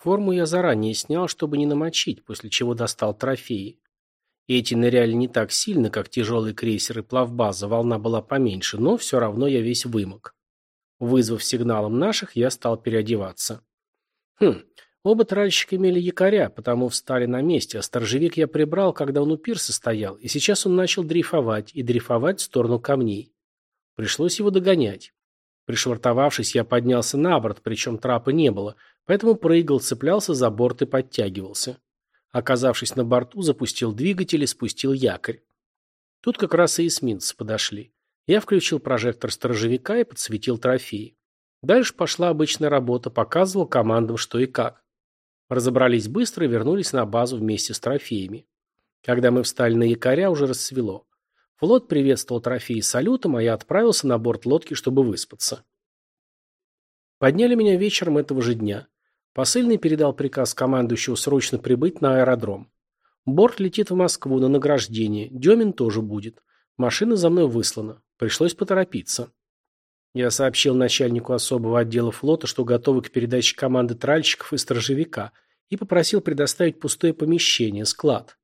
Форму я заранее снял, чтобы не намочить, после чего достал трофеи. Эти ныряли не так сильно, как тяжелые крейсеры плавбаза, волна была поменьше, но все равно я весь вымок. Вызвав сигналом наших, я стал переодеваться. Хм, оба тральщика имели якоря, потому встали на месте, а сторожевик я прибрал, когда он у пирса стоял, и сейчас он начал дрейфовать, и дрейфовать в сторону камней. Пришлось его догонять. Пришвартовавшись, я поднялся на борт, причем трапа не было, поэтому прыгал, цеплялся за борт и подтягивался. Оказавшись на борту, запустил двигатель и спустил якорь. Тут как раз и эсминцы подошли. Я включил прожектор сторожевика и подсветил трофеи. Дальше пошла обычная работа, показывал командам что и как. Разобрались быстро и вернулись на базу вместе с трофеями. Когда мы встали на якоря, уже рассвело. Флот приветствовал трофеи салютом, а я отправился на борт лодки, чтобы выспаться. Подняли меня вечером этого же дня. Посыльный передал приказ командующего срочно прибыть на аэродром. Борт летит в Москву на награждение. Демин тоже будет. Машина за мной выслана. Пришлось поторопиться. Я сообщил начальнику особого отдела флота, что готовы к передаче команды тральщиков и сторожевика, и попросил предоставить пустое помещение, склад.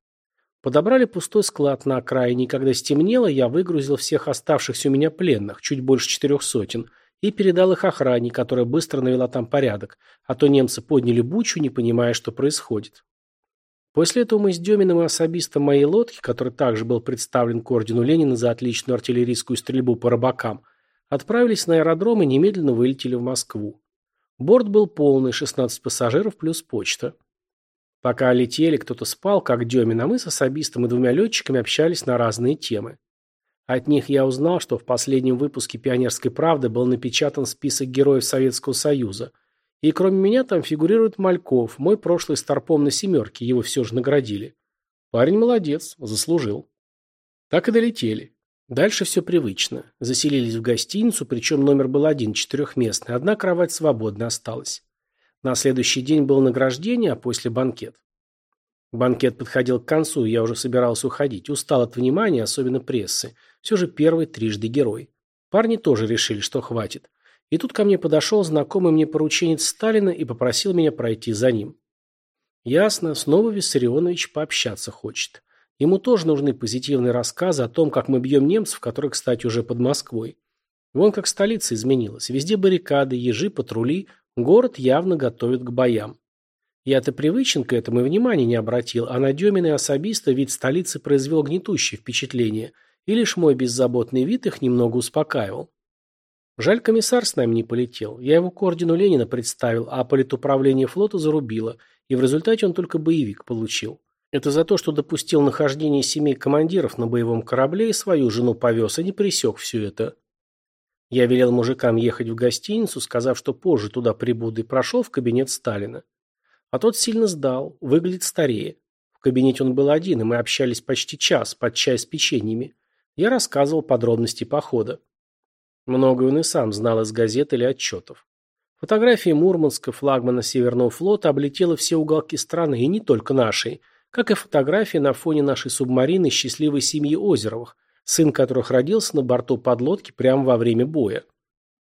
Подобрали пустой склад на окраине, и когда стемнело, я выгрузил всех оставшихся у меня пленных, чуть больше четырех сотен, и передал их охране, которая быстро навела там порядок, а то немцы подняли бучу, не понимая, что происходит. После этого мы с Деминым и особистом моей лодки, который также был представлен к ордену Ленина за отличную артиллерийскую стрельбу по рыбакам, отправились на аэродром и немедленно вылетели в Москву. Борт был полный, 16 пассажиров плюс почта. Пока летели, кто-то спал, как Демин, а мы с особистом и двумя летчиками общались на разные темы. От них я узнал, что в последнем выпуске «Пионерской правды» был напечатан список героев Советского Союза. И кроме меня там фигурирует Мальков, мой прошлый старпом на «семерке», его все же наградили. Парень молодец, заслужил. Так и долетели. Дальше все привычно. Заселились в гостиницу, причем номер был один, четырехместный, одна кровать свободна осталась. На следующий день было награждение, а после банкет. Банкет подходил к концу, я уже собирался уходить. Устал от внимания, особенно прессы. Все же первый трижды герой. Парни тоже решили, что хватит. И тут ко мне подошел знакомый мне порученец Сталина и попросил меня пройти за ним. Ясно, снова Виссарионович пообщаться хочет. Ему тоже нужны позитивные рассказы о том, как мы бьем немцев, которые, кстати, уже под Москвой. Вон как столица изменилась. Везде баррикады, ежи, патрули. Город явно готовят к боям. Я-то привычен к этому и внимания не обратил, а на Демина и особисто вид столицы произвел гнетущее впечатление – и лишь мой беззаботный вид их немного успокаивал. Жаль, комиссар с нами не полетел. Я его к ордену Ленина представил, а политуправление флота зарубило, и в результате он только боевик получил. Это за то, что допустил нахождение семей командиров на боевом корабле и свою жену повез, а не пресек все это. Я велел мужикам ехать в гостиницу, сказав, что позже туда прибуду, и прошел в кабинет Сталина. А тот сильно сдал, выглядит старее. В кабинете он был один, и мы общались почти час, под чай с печеньями. Я рассказывал подробности похода. Многое он и сам знал из газет или отчетов. Фотография Мурманска, флагмана Северного флота, облетела все уголки страны, и не только нашей, как и фотография на фоне нашей субмарины счастливой семьи Озеровых, сын которых родился на борту подлодки прямо во время боя.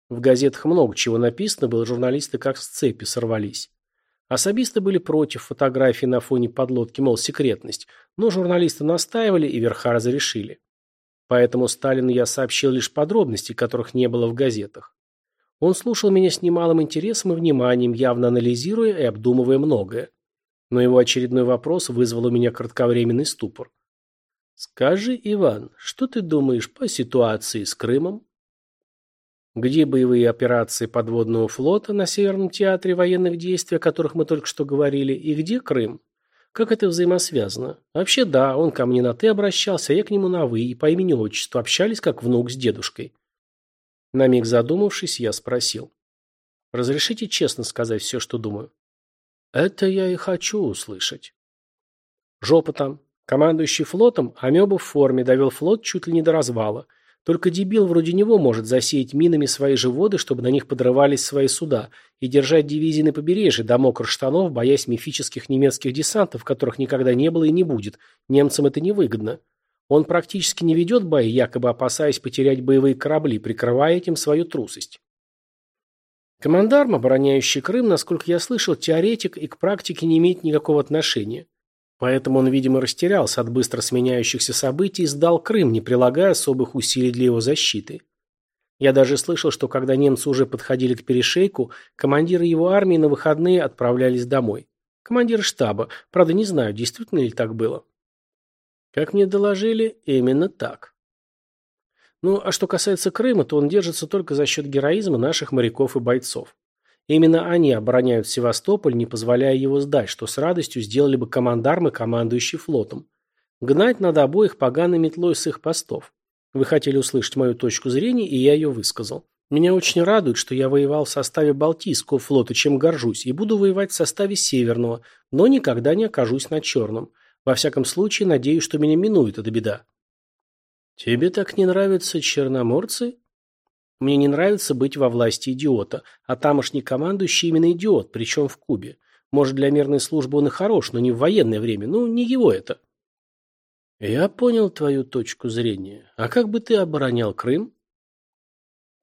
В газетах много чего написано было, журналисты как с цепи сорвались. Особисты были против фотографии на фоне подлодки, мол, секретность, но журналисты настаивали и верха разрешили. Поэтому Сталину я сообщил лишь подробности, которых не было в газетах. Он слушал меня с немалым интересом и вниманием, явно анализируя и обдумывая многое. Но его очередной вопрос вызвал у меня кратковременный ступор. «Скажи, Иван, что ты думаешь по ситуации с Крымом?» Где боевые операции подводного флота на Северном театре военных действий, о которых мы только что говорили, и где Крым? Как это взаимосвязано? Вообще да, он ко мне на «ты» обращался, а я к нему на «вы» и по имени-отчеству общались, как внук с дедушкой. На миг задумавшись, я спросил. Разрешите честно сказать все, что думаю? Это я и хочу услышать. Жопа там. Командующий флотом, амеба в форме, довел флот чуть ли не до развала. Только дебил вроде него может засеять минами свои же воды, чтобы на них подрывались свои суда, и держать дивизии на побережье до мокрых штанов, боясь мифических немецких десантов, которых никогда не было и не будет. Немцам это невыгодно. Он практически не ведет бои, якобы опасаясь потерять боевые корабли, прикрывая этим свою трусость. Командарм, обороняющий Крым, насколько я слышал, теоретик и к практике не имеет никакого отношения. Поэтому он, видимо, растерялся от быстро сменяющихся событий и сдал Крым, не прилагая особых усилий для его защиты. Я даже слышал, что когда немцы уже подходили к перешейку, командиры его армии на выходные отправлялись домой. Командир штаба. Правда, не знаю, действительно ли так было. Как мне доложили, именно так. Ну, а что касается Крыма, то он держится только за счет героизма наших моряков и бойцов. Именно они обороняют Севастополь, не позволяя его сдать, что с радостью сделали бы командармы, командующий флотом. Гнать надо обоих поганой метлой с их постов. Вы хотели услышать мою точку зрения, и я ее высказал. Меня очень радует, что я воевал в составе Балтийского флота, чем горжусь, и буду воевать в составе Северного, но никогда не окажусь на Черном. Во всяком случае, надеюсь, что меня минует эта беда. Тебе так не нравятся черноморцы? Мне не нравится быть во власти идиота, а тамошний командующий именно идиот, причем в Кубе. Может, для мирной службы он и хорош, но не в военное время. Ну, не его это. Я понял твою точку зрения. А как бы ты оборонял Крым?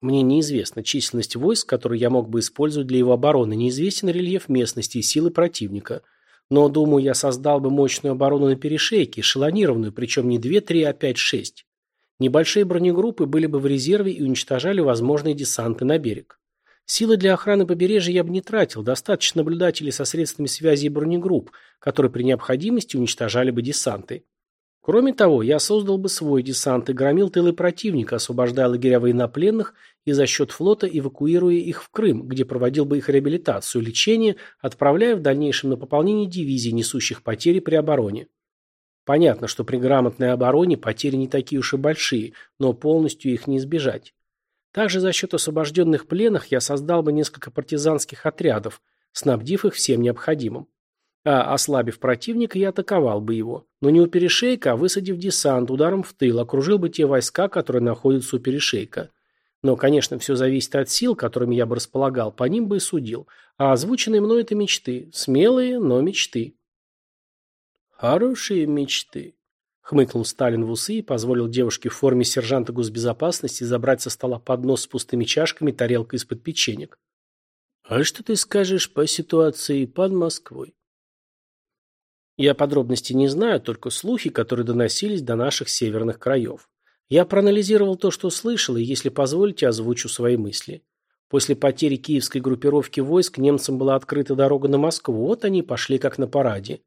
Мне неизвестна численность войск, которые я мог бы использовать для его обороны, неизвестен рельеф местности и силы противника. Но, думаю, я создал бы мощную оборону на перешейке, эшелонированную, причем не 2-3, а 5-6. Небольшие бронегруппы были бы в резерве и уничтожали возможные десанты на берег. Силы для охраны побережья я бы не тратил, достаточно наблюдателей со средствами связи и бронегрупп, которые при необходимости уничтожали бы десанты. Кроме того, я создал бы свой десант и громил тылы противника, освобождая лагеря военнопленных и за счет флота эвакуируя их в Крым, где проводил бы их реабилитацию, лечение, отправляя в дальнейшем на пополнение дивизий, несущих потери при обороне. Понятно, что при грамотной обороне потери не такие уж и большие, но полностью их не избежать. Также за счет освобожденных пленных я создал бы несколько партизанских отрядов, снабдив их всем необходимым. А ослабив противника, я атаковал бы его. Но не у перешейка, а высадив десант, ударом в тыл, окружил бы те войска, которые находятся у перешейка. Но, конечно, все зависит от сил, которыми я бы располагал, по ним бы и судил. А озвученные мной это мечты. Смелые, но мечты. «Хорошие мечты», — хмыкнул Сталин в усы и позволил девушке в форме сержанта госбезопасности забрать со стола поднос с пустыми чашками и тарелкой из-под печенек. «А что ты скажешь по ситуации под Москвой?» Я подробностей не знаю, только слухи, которые доносились до наших северных краев. Я проанализировал то, что слышал, и, если позволите, озвучу свои мысли. После потери киевской группировки войск немцам была открыта дорога на Москву, вот они пошли как на параде.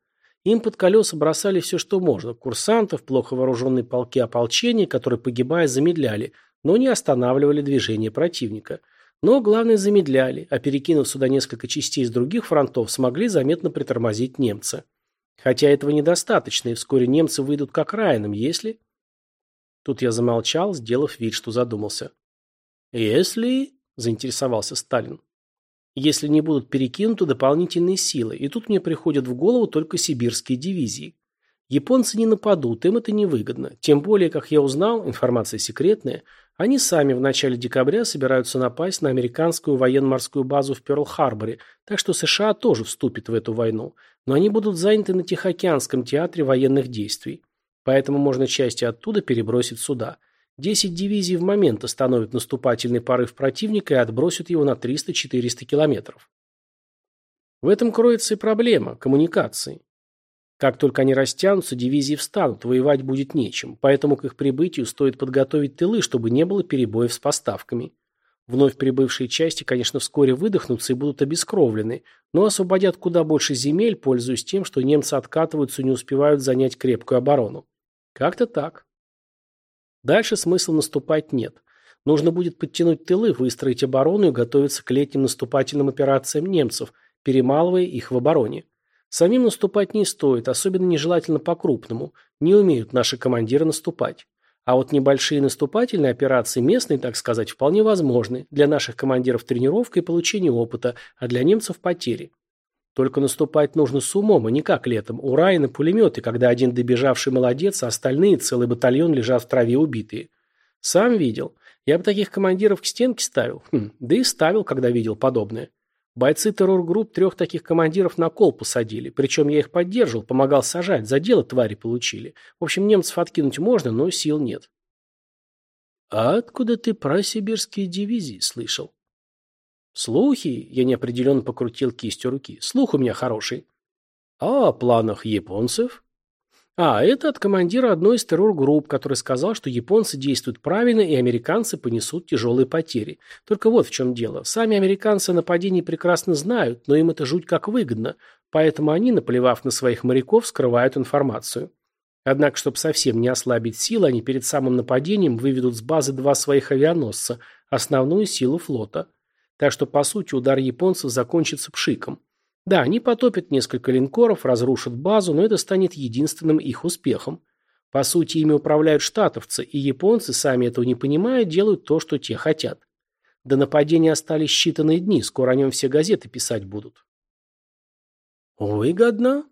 Им под колеса бросали все, что можно. Курсантов, плохо вооруженные полки ополчения, которые, погибая, замедляли, но не останавливали движение противника. Но, главное, замедляли, а перекинув сюда несколько частей с других фронтов, смогли заметно притормозить немца. Хотя этого недостаточно, и вскоре немцы выйдут как Райаном, если... Тут я замолчал, сделав вид, что задумался. «Если...» – заинтересовался Сталин если не будут перекинуты дополнительные силы, и тут мне приходят в голову только сибирские дивизии. Японцы не нападут, им это невыгодно. Тем более, как я узнал, информация секретная, они сами в начале декабря собираются напасть на американскую военно-морскую базу в Пёрл-Харборе, так что США тоже вступит в эту войну, но они будут заняты на Тихоокеанском театре военных действий. Поэтому можно части оттуда перебросить сюда. Десять дивизий в момент остановят наступательный порыв противника и отбросят его на 300-400 километров. В этом кроется и проблема – коммуникации. Как только они растянутся, дивизии встанут, воевать будет нечем, поэтому к их прибытию стоит подготовить тылы, чтобы не было перебоев с поставками. Вновь прибывшие части, конечно, вскоре выдохнутся и будут обескровлены, но освободят куда больше земель, пользуясь тем, что немцы откатываются и не успевают занять крепкую оборону. Как-то так. Дальше смысла наступать нет. Нужно будет подтянуть тылы, выстроить оборону и готовиться к летним наступательным операциям немцев, перемалывая их в обороне. Самим наступать не стоит, особенно нежелательно по-крупному. Не умеют наши командиры наступать. А вот небольшие наступательные операции, местные, так сказать, вполне возможны. Для наших командиров тренировка и получение опыта, а для немцев потери. Только наступать нужно с умом, а не как летом. Ура и пулеметы, когда один добежавший молодец, а остальные, целый батальон, лежат в траве убитые. Сам видел. Я бы таких командиров к стенке ставил. Хм, да и ставил, когда видел подобное. Бойцы террор-групп трех таких командиров на кол посадили. Причем я их поддерживал, помогал сажать. За дело твари получили. В общем, немцев откинуть можно, но сил нет. А откуда ты про сибирские дивизии слышал? Слухи, я неопределенно покрутил кистью руки. Слух у меня хороший. А о планах японцев? А, это от командира одной из террор-групп, который сказал, что японцы действуют правильно и американцы понесут тяжелые потери. Только вот в чем дело. Сами американцы о нападении прекрасно знают, но им это жуть как выгодно, поэтому они, наплевав на своих моряков, скрывают информацию. Однако, чтобы совсем не ослабить силы, они перед самым нападением выведут с базы два своих авианосца, основную силу флота. Так что, по сути, удар японцев закончится пшиком. Да, они потопят несколько линкоров, разрушат базу, но это станет единственным их успехом. По сути, ими управляют штатовцы, и японцы, сами этого не понимая, делают то, что те хотят. До нападения остались считанные дни, скоро о нем все газеты писать будут. Выгодно?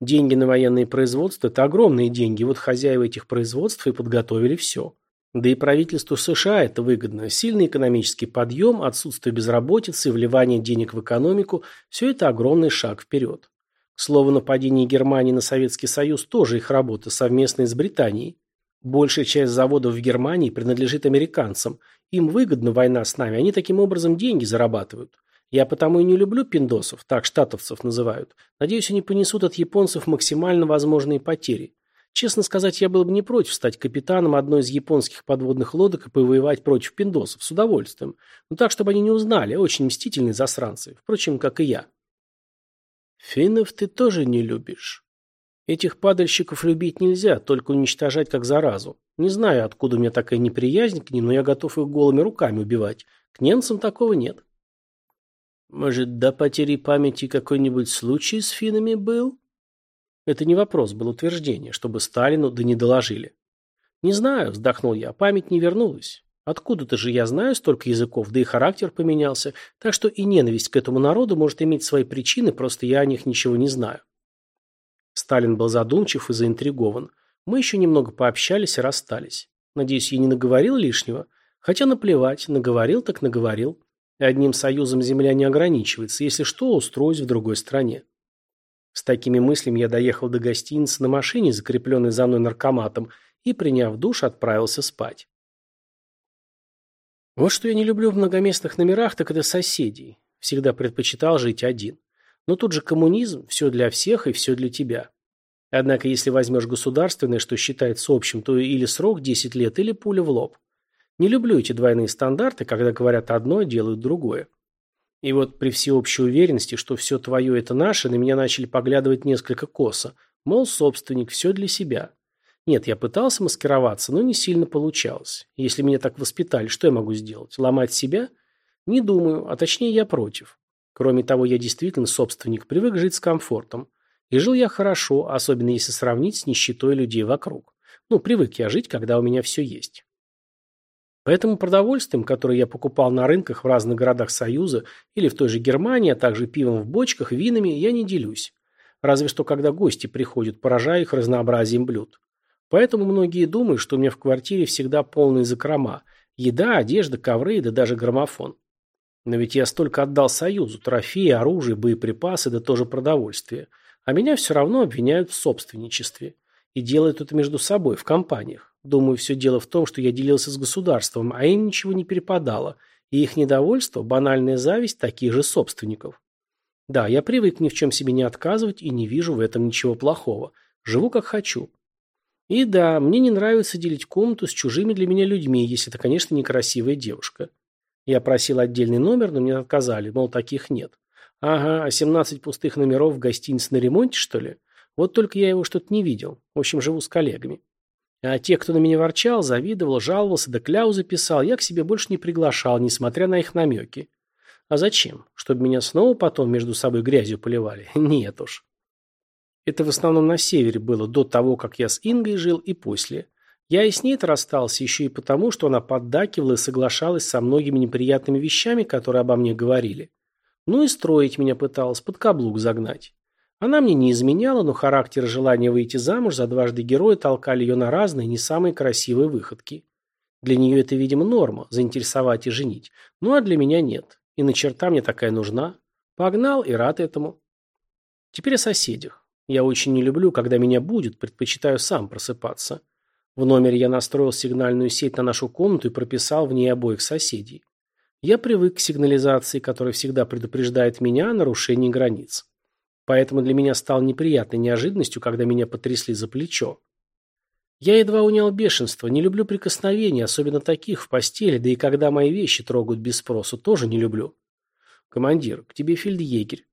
Деньги на военные производства – это огромные деньги, вот хозяева этих производств и подготовили все. Да и правительству США это выгодно. Сильный экономический подъем, отсутствие безработицы, вливание денег в экономику – все это огромный шаг вперед. К слову, нападение Германии на Советский Союз тоже их работа, совместная с Британией. Большая часть заводов в Германии принадлежит американцам. Им выгодна война с нами, они таким образом деньги зарабатывают. Я потому и не люблю пиндосов, так штатовцев называют. Надеюсь, они понесут от японцев максимально возможные потери. Честно сказать, я был бы не против стать капитаном одной из японских подводных лодок и повоевать против пиндосов с удовольствием. Но так, чтобы они не узнали, очень мстительные засранцы, впрочем, как и я. Финнов ты тоже не любишь. Этих падальщиков любить нельзя, только уничтожать как заразу. Не знаю, откуда у меня такая неприязнь к ним, но я готов их голыми руками убивать. К немцам такого нет. Может, до потери памяти какой-нибудь случай с финнами был? Это не вопрос, был утверждение, чтобы Сталину да не доложили. Не знаю, вздохнул я, память не вернулась. Откуда-то же я знаю столько языков, да и характер поменялся, так что и ненависть к этому народу может иметь свои причины, просто я о них ничего не знаю. Сталин был задумчив и заинтригован. Мы еще немного пообщались и расстались. Надеюсь, я не наговорил лишнего. Хотя наплевать, наговорил так наговорил. Одним союзом земля не ограничивается. Если что, устроюсь в другой стране. С такими мыслями я доехал до гостиницы на машине, закрепленной за мной наркоматом, и, приняв душ, отправился спать. Вот что я не люблю в многоместных номерах, так это соседей. Всегда предпочитал жить один. Но тут же коммунизм, все для всех и все для тебя. Однако, если возьмешь государственное, что считается общим, то или срок 10 лет, или пуля в лоб. Не люблю эти двойные стандарты, когда говорят одно, делают другое. И вот при всеобщей уверенности, что все твое – это наше, на меня начали поглядывать несколько косо. Мол, собственник, все для себя. Нет, я пытался маскироваться, но не сильно получалось. Если меня так воспитали, что я могу сделать? Ломать себя? Не думаю, а точнее я против. Кроме того, я действительно собственник, привык жить с комфортом. И жил я хорошо, особенно если сравнить с нищетой людей вокруг. Ну, привык я жить, когда у меня все есть. Поэтому продовольствием, которое я покупал на рынках в разных городах Союза или в той же Германии, а также пивом в бочках, винами, я не делюсь. Разве что когда гости приходят, поражаю их разнообразием блюд. Поэтому многие думают, что у меня в квартире всегда полные закрома. Еда, одежда, ковры, да даже граммофон. Но ведь я столько отдал Союзу, трофеи, оружие, боеприпасы, да тоже продовольствие. А меня все равно обвиняют в собственничестве. И делают это между собой, в компаниях. Думаю, все дело в том, что я делился с государством, а им ничего не перепадало, и их недовольство, банальная зависть таких же собственников. Да, я привык ни в чем себе не отказывать и не вижу в этом ничего плохого. Живу как хочу. И да, мне не нравится делить комнату с чужими для меня людьми, если это, конечно, некрасивая девушка. Я просил отдельный номер, но мне отказали, мол, таких нет. Ага, а 17 пустых номеров в гостинице на ремонте, что ли? Вот только я его что-то не видел. В общем, живу с коллегами. А те, кто на меня ворчал, завидовал, жаловался, да кляузы писал, я к себе больше не приглашал, несмотря на их намеки. А зачем? Чтобы меня снова потом между собой грязью поливали? Нет уж. Это в основном на севере было, до того, как я с Ингой жил, и после. Я и с ней-то расстался еще и потому, что она поддакивала и соглашалась со многими неприятными вещами, которые обо мне говорили. Ну и строить меня пыталась, под каблук загнать. Она мне не изменяла, но характер и желание выйти замуж за дважды героя толкали ее на разные, не самые красивые выходки. Для нее это, видимо, норма – заинтересовать и женить. Ну а для меня нет. И на черта мне такая нужна. Погнал и рад этому. Теперь о соседях. Я очень не люблю, когда меня будет, предпочитаю сам просыпаться. В номере я настроил сигнальную сеть на нашу комнату и прописал в ней обоих соседей. Я привык к сигнализации, которая всегда предупреждает меня о нарушении границ. Поэтому для меня стало неприятной неожиданностью, когда меня потрясли за плечо. Я едва унял бешенство, не люблю прикосновений, особенно таких в постели, да и когда мои вещи трогают без спросу, тоже не люблю. Командир, к тебе фельдъегерь.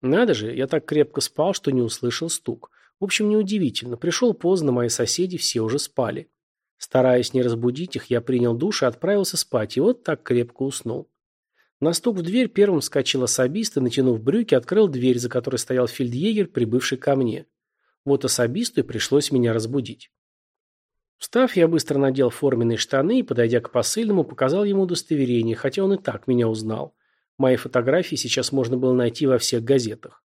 Надо же, я так крепко спал, что не услышал стук. В общем, неудивительно. Пришел поздно, мои соседи все уже спали. Стараясь не разбудить их, я принял душ и отправился спать, и вот так крепко уснул. На стук в дверь первым вскочил особист и, натянув брюки, открыл дверь, за которой стоял фельдъегер, прибывший ко мне. Вот особисту и пришлось меня разбудить. Встав, я быстро надел форменные штаны и, подойдя к посыльному, показал ему удостоверение, хотя он и так меня узнал. Мои фотографии сейчас можно было найти во всех газетах.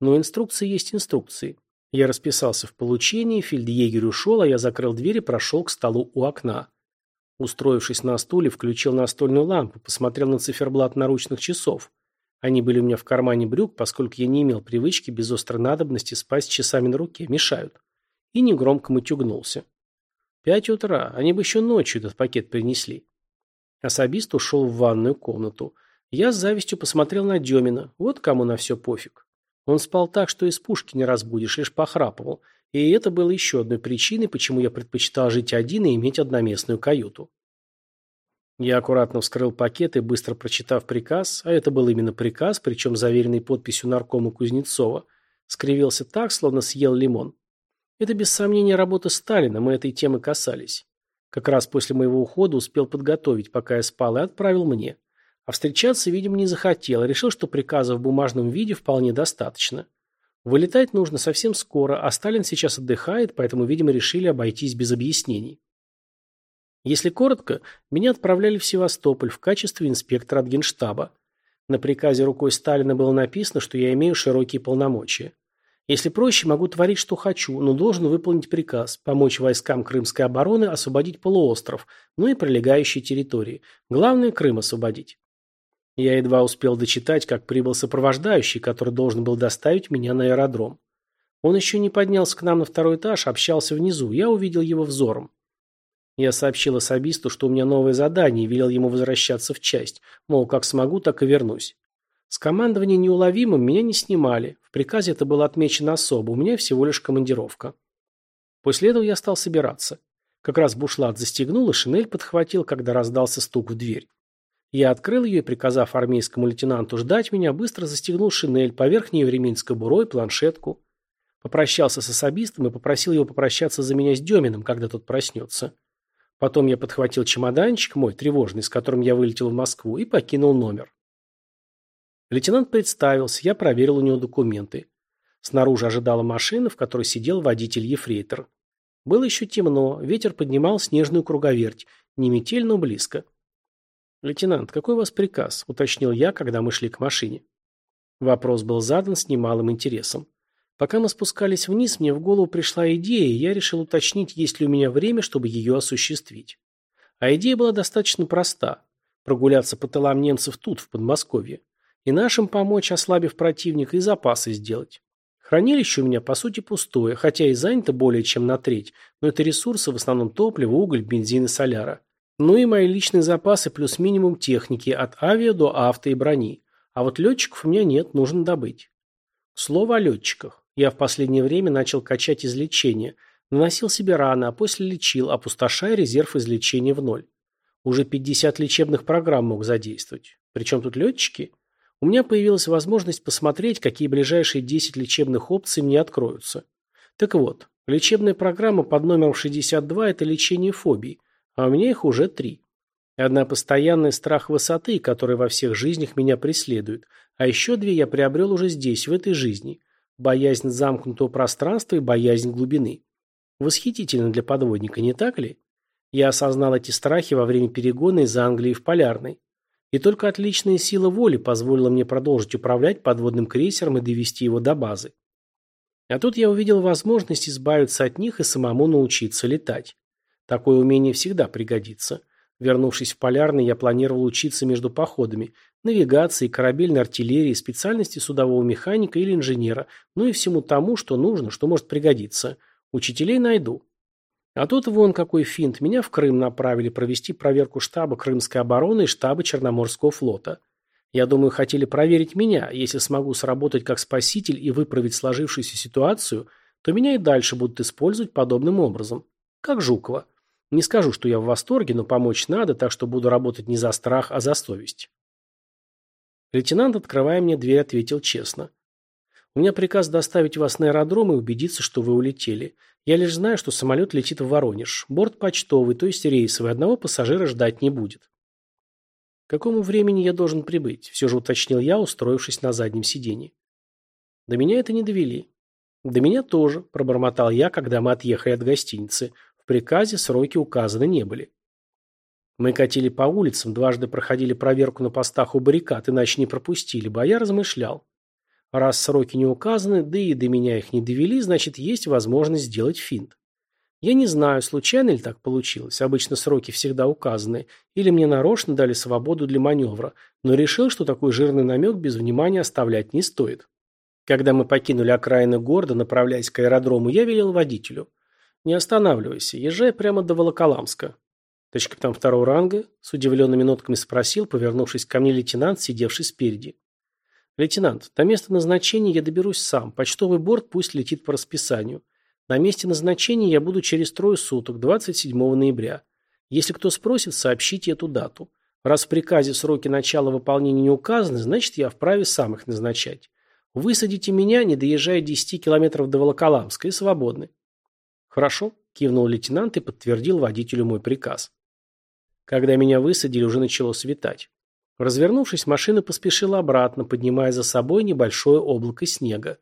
Но инструкции есть инструкции. Я расписался в получении, фельдъегерь ушел, а я закрыл дверь и прошел к столу у окна. Устроившись на стуле, включил настольную лампу, посмотрел на циферблат наручных часов. Они были у меня в кармане брюк, поскольку я не имел привычки без острой надобности спать с часами на руке, мешают. И негромко мутюгнулся. Пять утра, они бы еще ночью этот пакет принесли. Особист ушел в ванную комнату. Я с завистью посмотрел на Демина. Вот кому на все пофиг. Он спал так, что из пушки не разбудишь, лишь похрапывал. И это было еще одной причиной, почему я предпочитал жить один и иметь одноместную каюту. Я аккуратно вскрыл пакет и, быстро прочитав приказ, а это был именно приказ, причем заверенный подписью наркома Кузнецова, скривился так, словно съел лимон. Это без сомнения работа Сталина, мы этой темы касались. Как раз после моего ухода успел подготовить, пока я спал, и отправил мне. А встречаться, видимо, не захотел, решил, что приказа в бумажном виде вполне достаточно. Вылетать нужно совсем скоро, а Сталин сейчас отдыхает, поэтому, видимо, решили обойтись без объяснений. Если коротко, меня отправляли в Севастополь в качестве инспектора от Генштаба. На приказе рукой Сталина было написано, что я имею широкие полномочия. Если проще, могу творить, что хочу, но должен выполнить приказ, помочь войскам Крымской обороны освободить полуостров, ну и прилегающие территории. Главное, Крым освободить. Я едва успел дочитать, как прибыл сопровождающий, который должен был доставить меня на аэродром. Он еще не поднялся к нам на второй этаж, общался внизу. Я увидел его взором. Я сообщил особисту, что у меня новое задание, и велел ему возвращаться в часть. Мол, как смогу, так и вернусь. С командования неуловимым меня не снимали. В приказе это было отмечено особо. У меня всего лишь командировка. После этого я стал собираться. Как раз бушлат застегнул, и шинель подхватил, когда раздался стук в дверь. Я открыл ее и, приказав армейскому лейтенанту ждать меня, быстро застегнул шинель, поверх нее ремень с кобурой, планшетку. Попрощался с особистом и попросил его попрощаться за меня с Деминым, когда тот проснется. Потом я подхватил чемоданчик мой, тревожный, с которым я вылетел в Москву, и покинул номер. Лейтенант представился, я проверил у него документы. Снаружи ожидала машина, в которой сидел водитель-ефрейтор. Было еще темно, ветер поднимал снежную круговерть, не метель, но близко. «Лейтенант, какой у вас приказ?» – уточнил я, когда мы шли к машине. Вопрос был задан с немалым интересом. Пока мы спускались вниз, мне в голову пришла идея, и я решил уточнить, есть ли у меня время, чтобы ее осуществить. А идея была достаточно проста – прогуляться по тылам немцев тут, в Подмосковье. И нашим помочь, ослабив противника, и запасы сделать. Хранилище у меня, по сути, пустое, хотя и занято более чем на треть, но это ресурсы в основном топливо, уголь, бензин и соляра. Ну и мои личные запасы плюс минимум техники от авиа до авто и брони. А вот летчиков у меня нет, нужно добыть. Слово о летчиках. Я в последнее время начал качать излечение. Наносил себе раны, а после лечил, опустошая резерв излечения в ноль. Уже 50 лечебных программ мог задействовать. Причем тут летчики? У меня появилась возможность посмотреть, какие ближайшие 10 лечебных опций мне откроются. Так вот, лечебная программа под номером 62 – это лечение фобий – а у меня их уже три. Одна постоянный страх высоты, который во всех жизнях меня преследует, а еще две я приобрел уже здесь, в этой жизни. Боязнь замкнутого пространства и боязнь глубины. Восхитительно для подводника, не так ли? Я осознал эти страхи во время перегона из Англии в Полярной. И только отличная сила воли позволила мне продолжить управлять подводным крейсером и довести его до базы. А тут я увидел возможность избавиться от них и самому научиться летать. Такое умение всегда пригодится. Вернувшись в Полярный, я планировал учиться между походами, навигации, корабельной артиллерии, специальности судового механика или инженера, ну и всему тому, что нужно, что может пригодиться. Учителей найду. А тут вон какой финт. Меня в Крым направили провести проверку штаба Крымской обороны и штаба Черноморского флота. Я думаю, хотели проверить меня. Если смогу сработать как спаситель и выправить сложившуюся ситуацию, то меня и дальше будут использовать подобным образом. Как Жукова. Не скажу, что я в восторге, но помочь надо, так что буду работать не за страх, а за совесть. Лейтенант, открывая мне дверь, ответил честно. У меня приказ доставить вас на аэродром и убедиться, что вы улетели. Я лишь знаю, что самолет летит в Воронеж. Борт почтовый, то есть рейсовый, одного пассажира ждать не будет. К какому времени я должен прибыть? Все же уточнил я, устроившись на заднем сиденье. До меня это не довели. До меня тоже, пробормотал я, когда мы отъехали от гостиницы. Приказе сроки указаны не были. Мы катили по улицам, дважды проходили проверку на постах у баррикад, иначе не пропустили бы, а я размышлял. Раз сроки не указаны, да и до меня их не довели, значит, есть возможность сделать финт. Я не знаю, случайно ли так получилось, обычно сроки всегда указаны, или мне нарочно дали свободу для маневра, но решил, что такой жирный намек без внимания оставлять не стоит. Когда мы покинули окраины города, направляясь к аэродрому, я велел водителю. «Не останавливайся, езжай прямо до Волоколамска». «Товарищ капитан второго ранга?» – с удивленными нотками спросил, повернувшись ко мне лейтенант, сидевший спереди. «Лейтенант, до места назначения я доберусь сам. Почтовый борт пусть летит по расписанию. На месте назначения я буду через трое суток, 27 ноября. Если кто спросит, сообщите эту дату. Раз в приказе сроки начала выполнения не указаны, значит, я вправе сам их назначать. Высадите меня, не доезжая 10 километров до Волоколамска, и свободны». «Хорошо», – кивнул лейтенант и подтвердил водителю мой приказ. Когда меня высадили, уже начало светать. Развернувшись, машина поспешила обратно, поднимая за собой небольшое облако снега.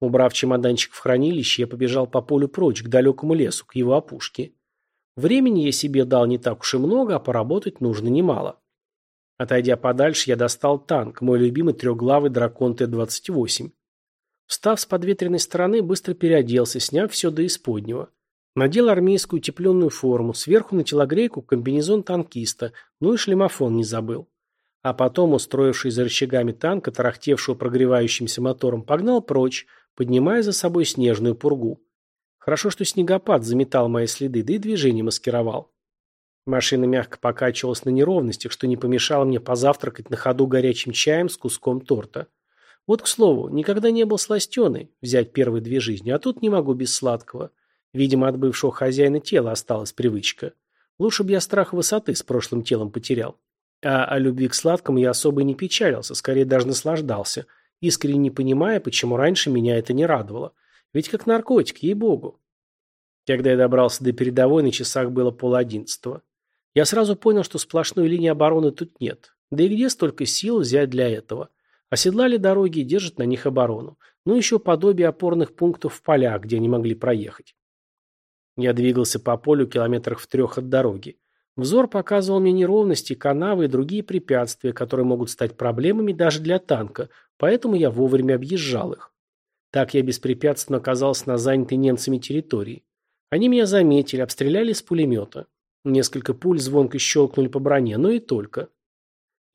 Убрав чемоданчик в хранилище, я побежал по полю прочь, к далекому лесу, к его опушке. Времени я себе дал не так уж и много, а поработать нужно немало. Отойдя подальше, я достал танк, мой любимый трехглавый дракон Т-28. Встав с подветренной стороны, быстро переоделся, сняв все до исподнего. Надел армейскую утепленную форму, сверху на телогрейку комбинезон танкиста, ну и шлемофон не забыл а потом, устроившись за рычагами танка, тарахтевшего прогревающимся мотором, погнал прочь, поднимая за собой снежную пургу. Хорошо, что снегопад заметал мои следы, да и движение маскировал. Машина мягко покачивалась на неровностях, что не помешало мне позавтракать на ходу горячим чаем с куском торта. Вот, к слову, никогда не был сластеный, взять первые две жизни, а тут не могу без сладкого. Видимо, от бывшего хозяина тела осталась привычка. Лучше бы я страх высоты с прошлым телом потерял. А о любви к сладкому я особо не печалился, скорее даже наслаждался, искренне не понимая, почему раньше меня это не радовало. Ведь как наркотик, ей-богу. Когда я добрался до передовой, на часах было пол одиннадцатого. Я сразу понял, что сплошной линии обороны тут нет. Да и где столько сил взять для этого? Оседлали дороги и держат на них оборону. Ну еще подобие опорных пунктов в полях, где они могли проехать. Я двигался по полю километрах в трех от дороги. Взор показывал мне неровности, канавы и другие препятствия, которые могут стать проблемами даже для танка, поэтому я вовремя объезжал их. Так я беспрепятственно оказался на занятой немцами территории. Они меня заметили, обстреляли с пулемета. Несколько пуль звонко щелкнули по броне, но и только.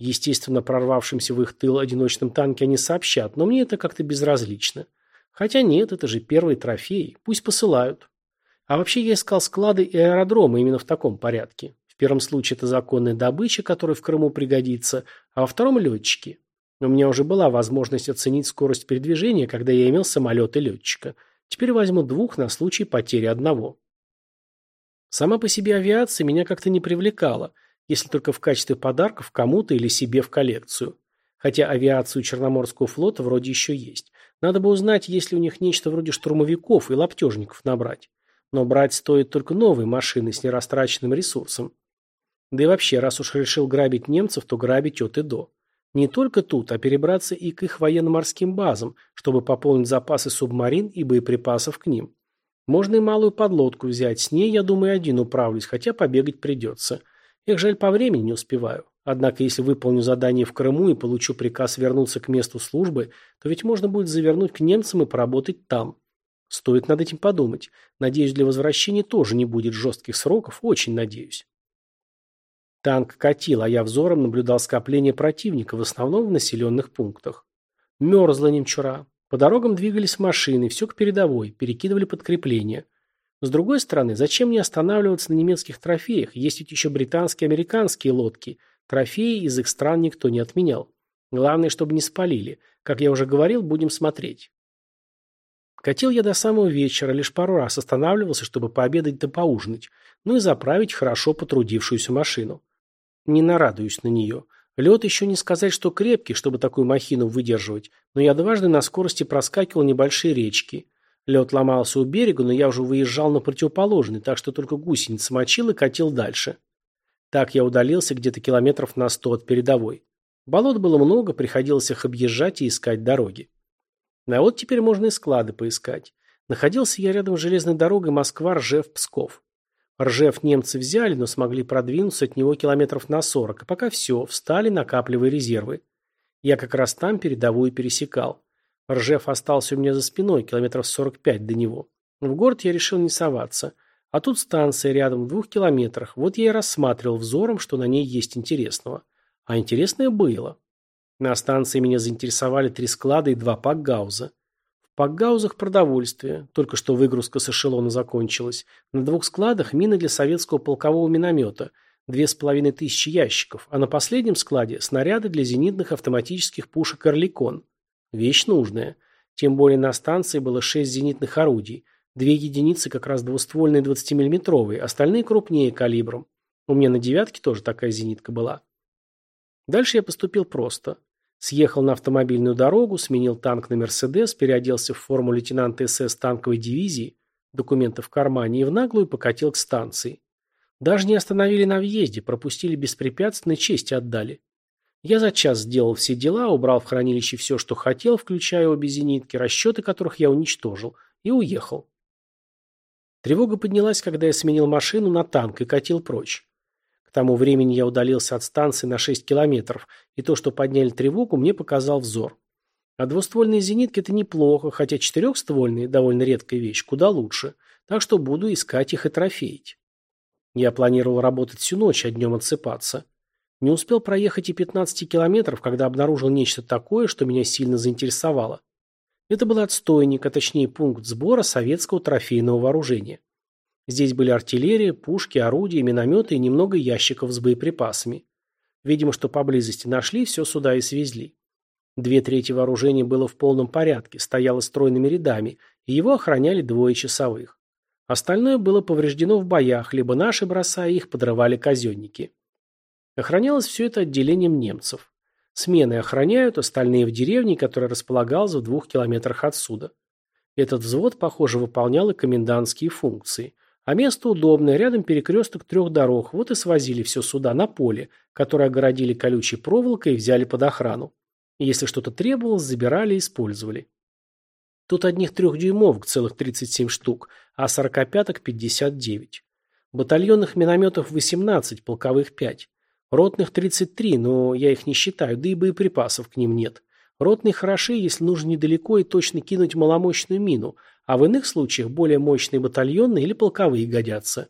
Естественно, прорвавшимся в их тыл одиночном танке они сообщат, но мне это как-то безразлично. Хотя нет, это же первый трофей, пусть посылают. А вообще я искал склады и аэродромы именно в таком порядке первом случае это законная добыча, которая в Крыму пригодится, а во втором – летчики. У меня уже была возможность оценить скорость передвижения, когда я имел самолет и летчика. Теперь возьму двух на случай потери одного. Сама по себе авиация меня как-то не привлекала, если только в качестве подарков кому-то или себе в коллекцию. Хотя авиацию Черноморского флота вроде еще есть. Надо бы узнать, есть ли у них нечто вроде штурмовиков и лаптежников набрать. Но брать стоит только новые машины с нерастраченным ресурсом. Да и вообще, раз уж решил грабить немцев, то грабить от и до. Не только тут, а перебраться и к их военно-морским базам, чтобы пополнить запасы субмарин и боеприпасов к ним. Можно и малую подлодку взять, с ней, я думаю, один управлюсь, хотя побегать придется. Эх, жаль, по времени не успеваю. Однако, если выполню задание в Крыму и получу приказ вернуться к месту службы, то ведь можно будет завернуть к немцам и поработать там. Стоит над этим подумать. Надеюсь, для возвращения тоже не будет жестких сроков, очень надеюсь. Танк катил, а я взором наблюдал скопление противника, в основном в населенных пунктах. Мерзло немчура. По дорогам двигались машины, все к передовой, перекидывали подкрепления. С другой стороны, зачем мне останавливаться на немецких трофеях? Есть ведь еще британские и американские лодки. Трофеи из их стран никто не отменял. Главное, чтобы не спалили. Как я уже говорил, будем смотреть. Катил я до самого вечера, лишь пару раз останавливался, чтобы пообедать да поужинать, ну и заправить хорошо потрудившуюся машину. Не нарадуюсь на нее. Лед еще не сказать, что крепкий, чтобы такую махину выдерживать, но я дважды на скорости проскакивал небольшие речки. Лед ломался у берега, но я уже выезжал на противоположный, так что только гусениц смочил и катил дальше. Так я удалился где-то километров на сто от передовой. Болот было много, приходилось их объезжать и искать дороги. А вот теперь можно и склады поискать. Находился я рядом с железной дорогой Москва-Ржев-Псков. Ржев немцы взяли, но смогли продвинуться от него километров на сорок, и пока все, встали, накапливая резервы. Я как раз там передовую пересекал. Ржев остался у меня за спиной, километров 45 до него. В город я решил не соваться. А тут станция рядом, в двух километрах. Вот я и рассматривал взором, что на ней есть интересного. А интересное было. На станции меня заинтересовали три склада и два пакгауза. В пакгаузах продовольствие, только что выгрузка с эшелона закончилась. На двух складах мины для советского полкового миномета, две с половиной тысячи ящиков, а на последнем складе снаряды для зенитных автоматических пушек «Орликон». Вещь нужная. Тем более на станции было шесть зенитных орудий. Две единицы как раз двуствольные 20-миллиметровые, остальные крупнее калибром. У меня на девятке тоже такая зенитка была. Дальше я поступил просто. Съехал на автомобильную дорогу, сменил танк на «Мерседес», переоделся в форму лейтенанта СС танковой дивизии, документы в кармане и в наглую покатил к станции. Даже не остановили на въезде, пропустили беспрепятственно, честь отдали. Я за час сделал все дела, убрал в хранилище все, что хотел, включая обе зенитки, расчеты которых я уничтожил, и уехал. Тревога поднялась, когда я сменил машину на танк и катил прочь. К тому времени я удалился от станции на 6 километров, и то, что подняли тревогу, мне показал взор. А двуствольные зенитки – это неплохо, хотя четырехствольные – довольно редкая вещь, куда лучше, так что буду искать их и трофеить. Я планировал работать всю ночь, а днем отсыпаться. Не успел проехать и 15 километров, когда обнаружил нечто такое, что меня сильно заинтересовало. Это был отстойник, а точнее пункт сбора советского трофейного вооружения. Здесь были артиллерия, пушки, орудия, минометы и немного ящиков с боеприпасами. Видимо, что поблизости нашли, все сюда и свезли. Две трети вооружения было в полном порядке, стояло стройными рядами, и его охраняли двое часовых. Остальное было повреждено в боях, либо наши, бросая их, подрывали казенники. Охранялось все это отделением немцев. Смены охраняют, остальные в деревне, которая располагалась в двух километрах отсюда. Этот взвод, похоже, выполнял и комендантские функции. А место удобное, рядом перекресток трех дорог, вот и свозили все сюда, на поле, которое огородили колючей проволокой и взяли под охрану. Если что-то требовалось, забирали и использовали. Тут одних трехдюймовок целых 37 штук, а сорокопяток 59. Батальонных минометов 18, полковых 5. Ротных 33, но я их не считаю, да и боеприпасов к ним нет. Ротные хороши, если нужно недалеко и точно кинуть маломощную мину, а в иных случаях более мощные батальонные или полковые годятся.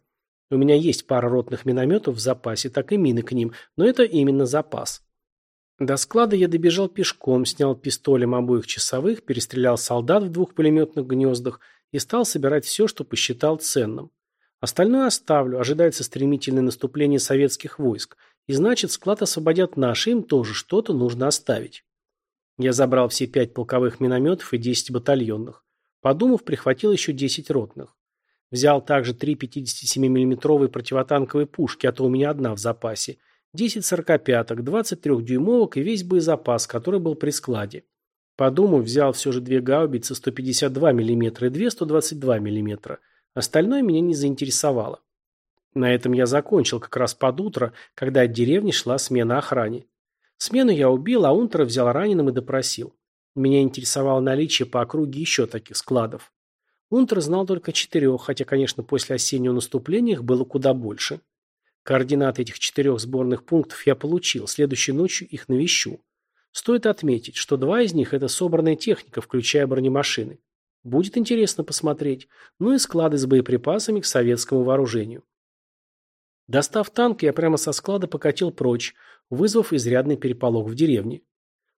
У меня есть пара ротных минометов в запасе, так и мины к ним, но это именно запас. До склада я добежал пешком, снял пистолем обоих часовых, перестрелял солдат в двух пулеметных гнездах и стал собирать все, что посчитал ценным. Остальное оставлю, ожидается стремительное наступление советских войск – и значит, склад освободят наши, им тоже что-то нужно оставить. Я забрал все пять полковых минометов и десять батальонных. Подумав, прихватил еще десять ротных. Взял также три 57 миллиметровые противотанковые пушки, а то у меня одна в запасе, 10 сорокопяток, 23 дюймовок и весь боезапас, который был при складе. Подумав, взял все же две гаубицы 152 мм и две 122 мм. Остальное меня не заинтересовало. На этом я закончил как раз под утро, когда от деревни шла смена охране. Смену я убил, а Унтера взял раненым и допросил. Меня интересовало наличие по округе еще таких складов. Унтер знал только четырех, хотя, конечно, после осеннего наступления их было куда больше. Координаты этих четырех сборных пунктов я получил, следующей ночью их навещу. Стоит отметить, что два из них – это собранная техника, включая бронемашины. Будет интересно посмотреть. Ну и склады с боеприпасами к советскому вооружению. Достав танк, я прямо со склада покатил прочь, вызвав изрядный переполох в деревне.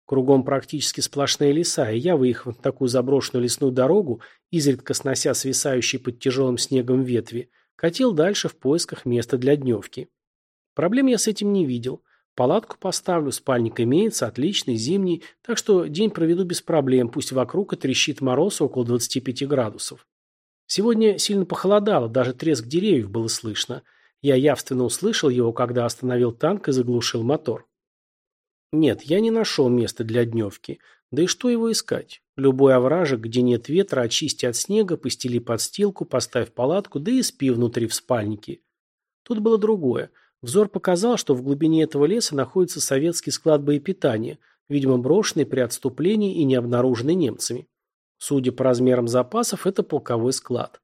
Кругом практически сплошные леса, и я, выехав на такую заброшенную лесную дорогу, изредка снося свисающие под тяжелым снегом ветви, катил дальше в поисках места для дневки. Проблем я с этим не видел. Палатку поставлю, спальник имеется, отличный, зимний, так что день проведу без проблем, пусть вокруг и трещит мороз около 25 градусов. Сегодня сильно похолодало, даже треск деревьев было слышно. Я явственно услышал его, когда остановил танк и заглушил мотор. Нет, я не нашел места для дневки. Да и что его искать? Любой овражек, где нет ветра, очисти от снега, постели подстилку, поставь палатку, да и спи внутри в спальнике. Тут было другое. Взор показал, что в глубине этого леса находится советский склад боепитания, видимо, брошенный при отступлении и не обнаруженный немцами. Судя по размерам запасов, это полковой склад.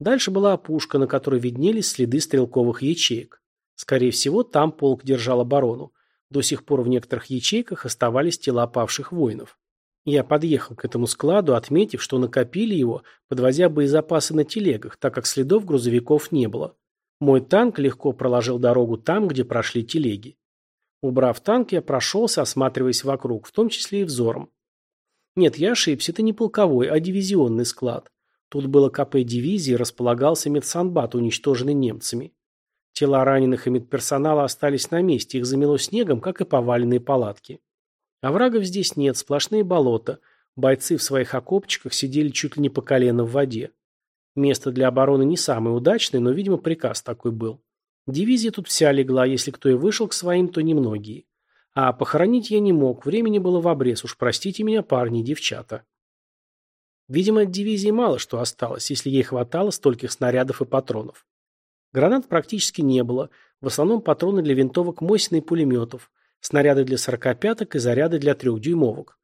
Дальше была опушка, на которой виднелись следы стрелковых ячеек. Скорее всего, там полк держал оборону. До сих пор в некоторых ячейках оставались тела павших воинов. Я подъехал к этому складу, отметив, что накопили его, подвозя боезапасы на телегах, так как следов грузовиков не было. Мой танк легко проложил дорогу там, где прошли телеги. Убрав танк, я прошелся, осматриваясь вокруг, в том числе и взором. Нет, я ошибся, это не полковой, а дивизионный склад. Тут было КП дивизии, располагался медсанбат, уничтоженный немцами. Тела раненых и медперсонала остались на месте, их замело снегом, как и поваленные палатки. Оврагов здесь нет, сплошные болота. Бойцы в своих окопчиках сидели чуть ли не по колено в воде. Место для обороны не самое удачное, но, видимо, приказ такой был. Дивизия тут вся легла, если кто и вышел к своим, то немногие. А похоронить я не мог, времени было в обрез, уж простите меня, парни и девчата. Видимо, от дивизии мало что осталось, если ей хватало стольких снарядов и патронов. Гранат практически не было, в основном патроны для винтовок Мосина и пулеметов, снаряды для сорокопяток и заряды для трехдюймовок.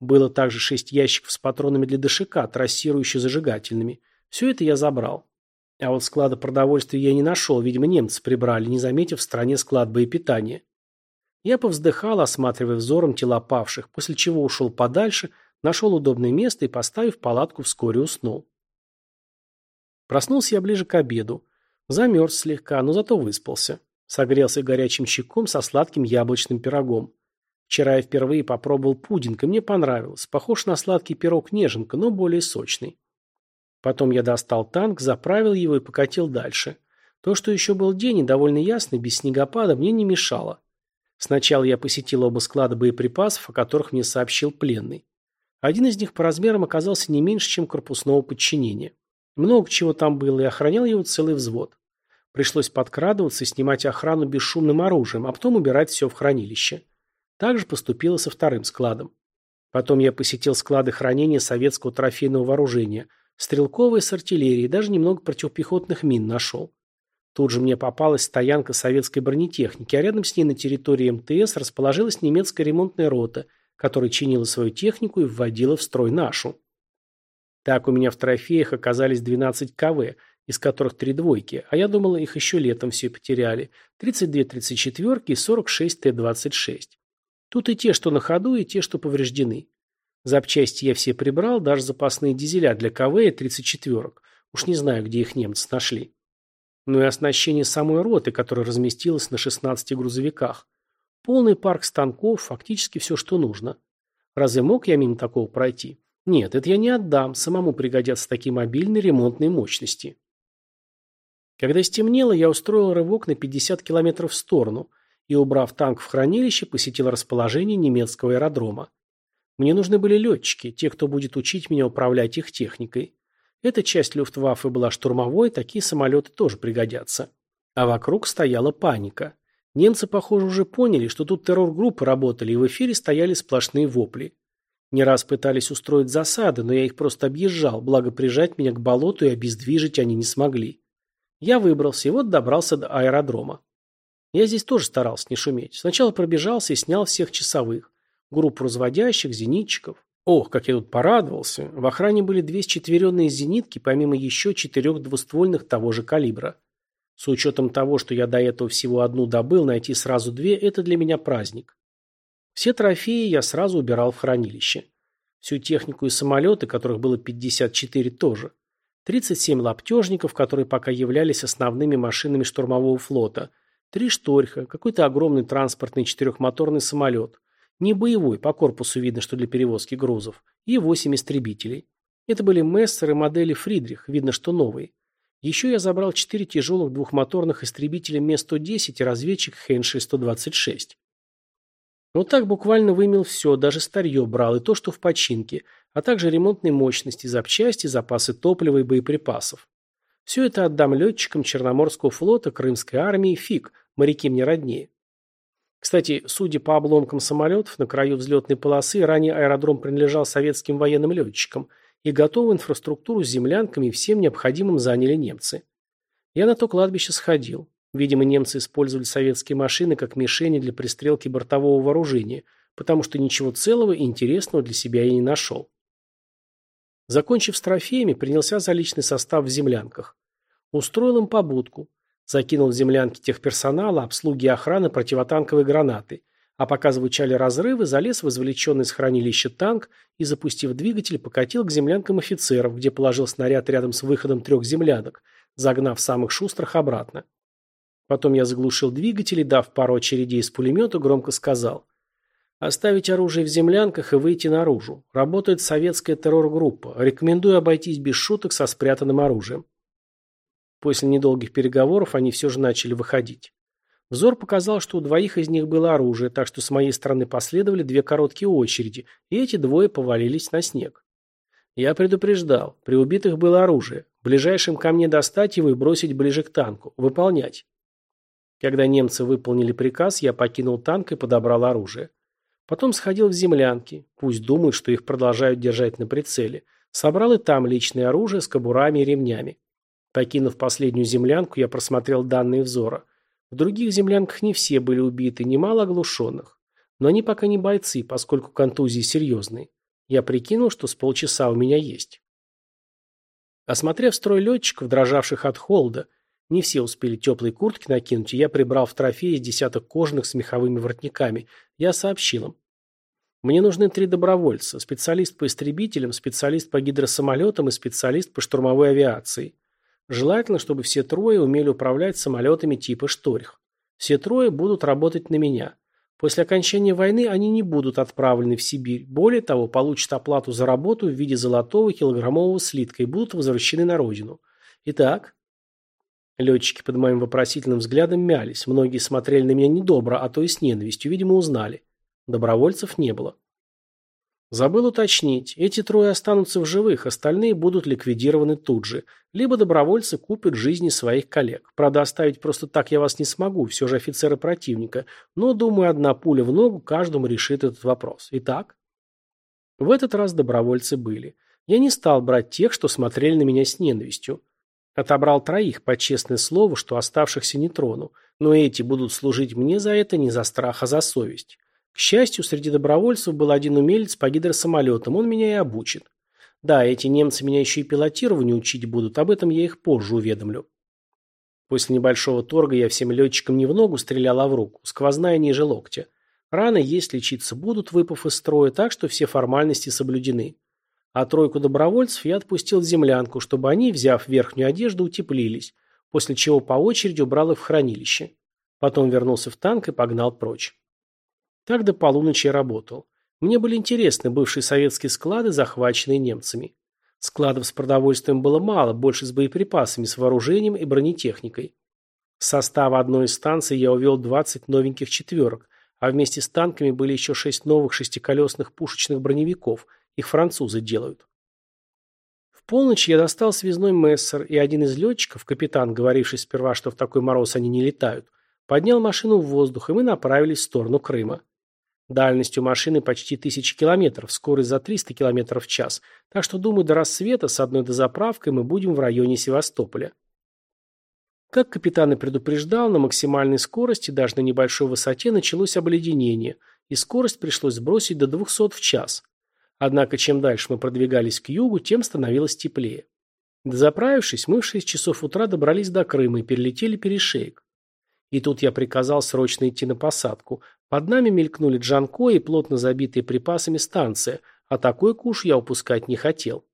Было также шесть ящиков с патронами для ДШК, трассирующими зажигательными. Все это я забрал. А вот склада продовольствия я не нашел, видимо, немцы прибрали, не заметив в стране склад боепитания. Я повздыхал, осматривая взором тела павших, после чего ушел подальше, нашел удобное место и, поставив палатку, вскоре уснул. Проснулся я ближе к обеду. Замерз слегка, но зато выспался. Согрелся горячим чайком со сладким яблочным пирогом. Вчера я впервые попробовал пудинг, и мне понравилось. Похож на сладкий пирог неженка, но более сочный. Потом я достал танк, заправил его и покатил дальше. То, что еще был день и довольно ясный, без снегопада, мне не мешало. Сначала я посетил оба склада боеприпасов, о которых мне сообщил пленный. Один из них по размерам оказался не меньше, чем корпусного подчинения. Много чего там было, и охранял его целый взвод. Пришлось подкрадываться и снимать охрану бесшумным оружием, а потом убирать все в хранилище. Так же поступило со вторым складом. Потом я посетил склады хранения советского трофейного вооружения, стрелковые с артиллерией, даже немного противопехотных мин нашел. Тут же мне попалась стоянка советской бронетехники, а рядом с ней на территории МТС расположилась немецкая ремонтная рота, которая чинила свою технику и вводила в строй нашу. Так у меня в трофеях оказались 12 КВ, из которых три двойки, а я думала, их еще летом все потеряли. 32 34 и 46 Т-26. Тут и те, что на ходу, и те, что повреждены. Запчасти я все прибрал, даже запасные дизеля для КВ и 34 Уж не знаю, где их немцы нашли. Ну и оснащение самой роты, которая разместилась на 16 грузовиках. Полный парк станков, фактически все, что нужно. Разве мог я мимо такого пройти? Нет, это я не отдам, самому пригодятся такие мобильные ремонтные мощности. Когда стемнело, я устроил рывок на 50 километров в сторону и, убрав танк в хранилище, посетил расположение немецкого аэродрома. Мне нужны были летчики, те, кто будет учить меня управлять их техникой. Эта часть Люфтваффе была штурмовой, такие самолеты тоже пригодятся. А вокруг стояла паника. Немцы, похоже, уже поняли, что тут террор-группы работали, и в эфире стояли сплошные вопли. Не раз пытались устроить засады, но я их просто объезжал, благо прижать меня к болоту и обездвижить они не смогли. Я выбрался и вот добрался до аэродрома. Я здесь тоже старался не шуметь. Сначала пробежался и снял всех часовых. Группу разводящих, зенитчиков. Ох, как я тут порадовался. В охране были две счетверенные зенитки, помимо еще четырех двуствольных того же калибра. С учетом того, что я до этого всего одну добыл, найти сразу две – это для меня праздник. Все трофеи я сразу убирал в хранилище. Всю технику и самолеты, которых было 54 тоже. 37 лаптежников, которые пока являлись основными машинами штурмового флота, три шторха, какой-то огромный транспортный четырехмоторный самолет Не боевой, по корпусу видно, что для перевозки грузов. И восемь истребителей. Это были мессеры модели Фридрих, видно, что новые. Еще я забрал четыре тяжелых двухмоторных истребителя Ме-110 и разведчик Хенши-126. Вот так буквально вымел все, даже старье брал, и то, что в починке, а также ремонтные мощности, запчасти, запасы топлива и боеприпасов. Все это отдам летчикам Черноморского флота, Крымской армии, ФИК, моряки мне роднее. Кстати, судя по обломкам самолетов, на краю взлетной полосы ранее аэродром принадлежал советским военным летчикам, и готовую инфраструктуру с землянками и всем необходимым заняли немцы. Я на то кладбище сходил. Видимо, немцы использовали советские машины как мишени для пристрелки бортового вооружения, потому что ничего целого и интересного для себя я не нашел. Закончив с трофеями, принялся за личный состав в землянках. Устроил им побудку. Закинул в землянки техперсонала, обслуги и охраны противотанковые гранаты. А пока звучали разрывы, залез в извлеченный из хранилища танк и, запустив двигатель, покатил к землянкам офицеров, где положил снаряд рядом с выходом трех землянок, загнав самых шустрых обратно. Потом я заглушил двигатель и, дав пару очередей из пулемета, громко сказал «Оставить оружие в землянках и выйти наружу. Работает советская террор-группа. Рекомендую обойтись без шуток со спрятанным оружием». После недолгих переговоров они все же начали выходить. Взор показал, что у двоих из них было оружие, так что с моей стороны последовали две короткие очереди, и эти двое повалились на снег. Я предупреждал, при убитых было оружие. Ближайшим ко мне достать его и бросить ближе к танку. Выполнять. Когда немцы выполнили приказ, я покинул танк и подобрал оружие. Потом сходил в землянки, пусть думают, что их продолжают держать на прицеле. Собрал и там личное оружие с кобурами и ремнями. Покинув последнюю землянку, я просмотрел данные взора. В других землянках не все были убиты, немало оглушенных. Но они пока не бойцы, поскольку контузии серьезные. Я прикинул, что с полчаса у меня есть. Осмотрев строй летчиков, дрожавших от холода, не все успели теплые куртки накинуть, и я прибрал в трофеи десяток кожаных с меховыми воротниками. Я сообщил им. Мне нужны три добровольца. Специалист по истребителям, специалист по гидросамолетам и специалист по штурмовой авиации. Желательно, чтобы все трое умели управлять самолетами типа «Шторх». Все трое будут работать на меня. После окончания войны они не будут отправлены в Сибирь. Более того, получат оплату за работу в виде золотого килограммового слитка и будут возвращены на родину. Итак, летчики под моим вопросительным взглядом мялись. Многие смотрели на меня недобро, а то и с ненавистью. Видимо, узнали. Добровольцев не было. Забыл уточнить, эти трое останутся в живых, остальные будут ликвидированы тут же. Либо добровольцы купят жизни своих коллег. Правда, оставить просто так я вас не смогу, все же офицеры противника, но, думаю, одна пуля в ногу каждому решит этот вопрос. Итак? В этот раз добровольцы были. Я не стал брать тех, что смотрели на меня с ненавистью. Отобрал троих, по честное слово, что оставшихся не трону, но эти будут служить мне за это не за страх, а за совесть. К счастью, среди добровольцев был один умелец по гидросамолетам, он меня и обучит. Да, эти немцы меня еще и пилотированию учить будут, об этом я их позже уведомлю. После небольшого торга я всем летчикам не в ногу стрелял, а в руку, сквозная ниже локтя. Раны есть, лечиться будут, выпав из строя, так что все формальности соблюдены. А тройку добровольцев я отпустил в землянку, чтобы они, взяв верхнюю одежду, утеплились, после чего по очереди убрал их в хранилище. Потом вернулся в танк и погнал прочь. Так до полуночи я работал. Мне были интересны бывшие советские склады, захваченные немцами. Складов с продовольствием было мало, больше с боеприпасами, с вооружением и бронетехникой. С состава одной из станций я увел 20 новеньких четверок, а вместе с танками были еще шесть новых шестиколесных пушечных броневиков, их французы делают. В полночь я достал связной мессер, и один из летчиков, капитан, говоривший сперва, что в такой мороз они не летают, поднял машину в воздух, и мы направились в сторону Крыма. Дальность у машины почти тысячи километров, скорость за 300 километров в час, так что, думаю, до рассвета с одной дозаправкой мы будем в районе Севастополя. Как капитан и предупреждал, на максимальной скорости, даже на небольшой высоте, началось обледенение, и скорость пришлось сбросить до 200 в час. Однако, чем дальше мы продвигались к югу, тем становилось теплее. Дозаправившись, мы в 6 часов утра добрались до Крыма и перелетели перешеек. И тут я приказал срочно идти на посадку. Под нами мелькнули Джанко и плотно забитые припасами станция, а такой куш я упускать не хотел.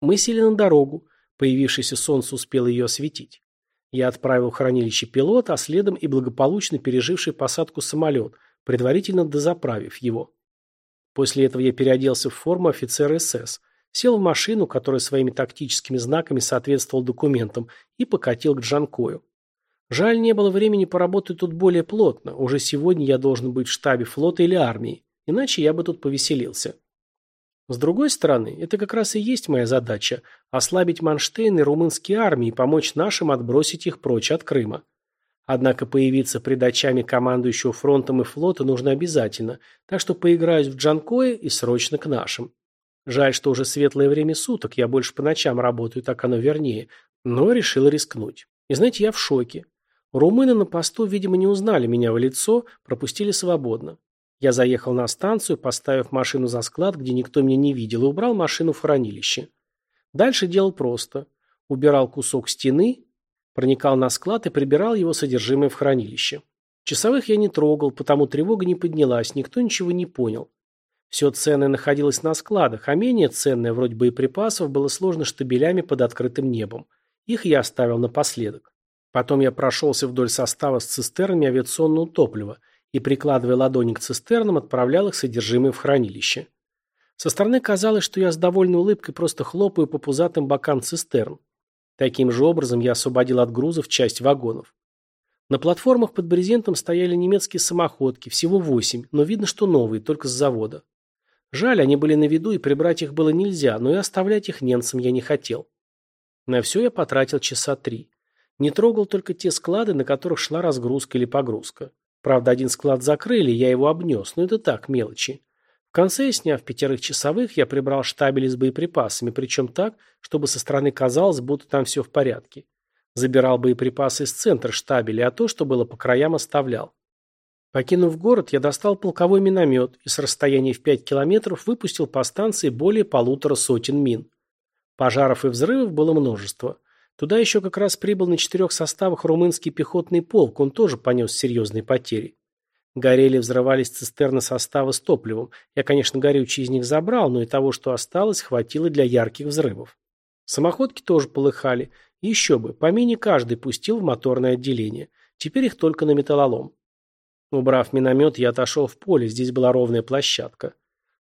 Мы сели на дорогу. Появившееся солнце успело ее осветить. Я отправил в хранилище пилота, а следом и благополучно переживший посадку самолет, предварительно дозаправив его. После этого я переоделся в форму офицера СС, сел в машину, которая своими тактическими знаками соответствовала документам, и покатил к Джанкою. Жаль, не было времени поработать тут более плотно. Уже сегодня я должен быть в штабе флота или армии, иначе я бы тут повеселился. С другой стороны, это как раз и есть моя задача – ослабить Манштейн и румынские армии и помочь нашим отбросить их прочь от Крыма. Однако появиться пред очами командующего фронтом и флота нужно обязательно, так что поиграюсь в Джанкое и срочно к нашим. Жаль, что уже светлое время суток, я больше по ночам работаю, так оно вернее, но решил рискнуть. И знаете, я в шоке. Румыны на посту, видимо, не узнали меня в лицо, пропустили свободно. Я заехал на станцию, поставив машину за склад, где никто меня не видел, и убрал машину в хранилище. Дальше делал просто. Убирал кусок стены, Проникал на склад и прибирал его содержимое в хранилище. Часовых я не трогал, потому тревога не поднялась, никто ничего не понял. Все ценное находилось на складах, а менее ценное, вроде боеприпасов, было сложно штабелями под открытым небом. Их я оставил напоследок. Потом я прошелся вдоль состава с цистернами авиационного топлива и, прикладывая ладони к цистернам, отправлял их содержимое в хранилище. Со стороны казалось, что я с довольной улыбкой просто хлопаю по пузатым бокам цистерн. Таким же образом я освободил от грузов часть вагонов. На платформах под брезентом стояли немецкие самоходки, всего восемь, но видно, что новые, только с завода. Жаль, они были на виду, и прибрать их было нельзя, но и оставлять их немцам я не хотел. На все я потратил часа три. Не трогал только те склады, на которых шла разгрузка или погрузка. Правда, один склад закрыли, я его обнес, но это так, мелочи. В конце, сняв пятерых часовых, я прибрал штабели с боеприпасами, причем так, чтобы со стороны казалось, будто там все в порядке. Забирал боеприпасы из центра штабеля, а то, что было по краям, оставлял. Покинув город, я достал полковой миномет и с расстояния в 5 километров выпустил по станции более полутора сотен мин. Пожаров и взрывов было множество. Туда еще как раз прибыл на четырех составах румынский пехотный полк, он тоже понес серьезные потери. Горели, взрывались цистерны состава с топливом. Я, конечно, горючее из них забрал, но и того, что осталось, хватило для ярких взрывов. Самоходки тоже полыхали. Еще бы, по мине каждый пустил в моторное отделение. Теперь их только на металлолом. Убрав миномет, я отошел в поле, здесь была ровная площадка.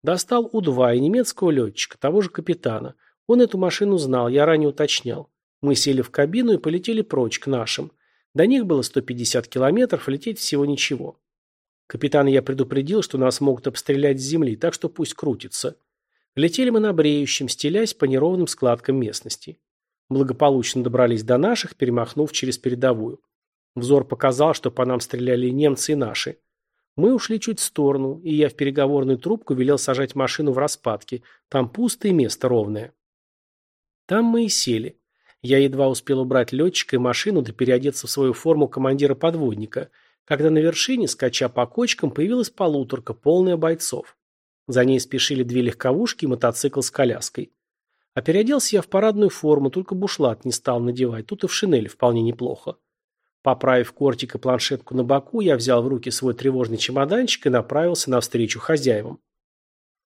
Достал У-2 и немецкого летчика, того же капитана. Он эту машину знал, я ранее уточнял. Мы сели в кабину и полетели прочь, к нашим. До них было 150 километров, лететь всего ничего. Капитана я предупредил, что нас могут обстрелять с земли, так что пусть крутится. Летели мы на бреющем, стелясь по неровным складкам местности. Благополучно добрались до наших, перемахнув через передовую. Взор показал, что по нам стреляли немцы и наши. Мы ушли чуть в сторону, и я в переговорную трубку велел сажать машину в распадке. Там пусто и место ровное. Там мы и сели. Я едва успел убрать летчика и машину, да переодеться в свою форму командира подводника – когда на вершине, скача по кочкам, появилась полуторка, полная бойцов. За ней спешили две легковушки и мотоцикл с коляской. А переоделся я в парадную форму, только бушлат не стал надевать, тут и в шинели вполне неплохо. Поправив кортик и планшетку на боку, я взял в руки свой тревожный чемоданчик и направился навстречу хозяевам.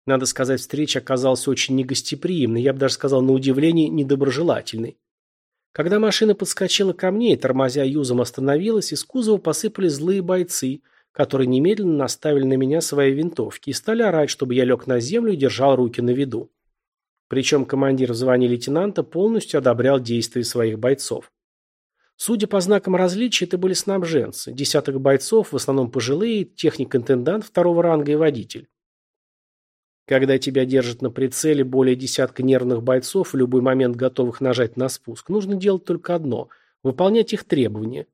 Надо сказать, встреча оказалась очень негостеприимной, я бы даже сказал, на удивление, недоброжелательной. Когда машина подскочила ко мне и, тормозя юзом, остановилась, из кузова посыпались злые бойцы, которые немедленно наставили на меня свои винтовки и стали орать, чтобы я лег на землю и держал руки на виду. Причем командир в звании лейтенанта полностью одобрял действия своих бойцов. Судя по знакам различия, это были снабженцы, десяток бойцов, в основном пожилые, техник-интендант второго ранга и водитель. Когда тебя держат на прицеле более десятка нервных бойцов, в любой момент готовых нажать на спуск, нужно делать только одно – выполнять их требования.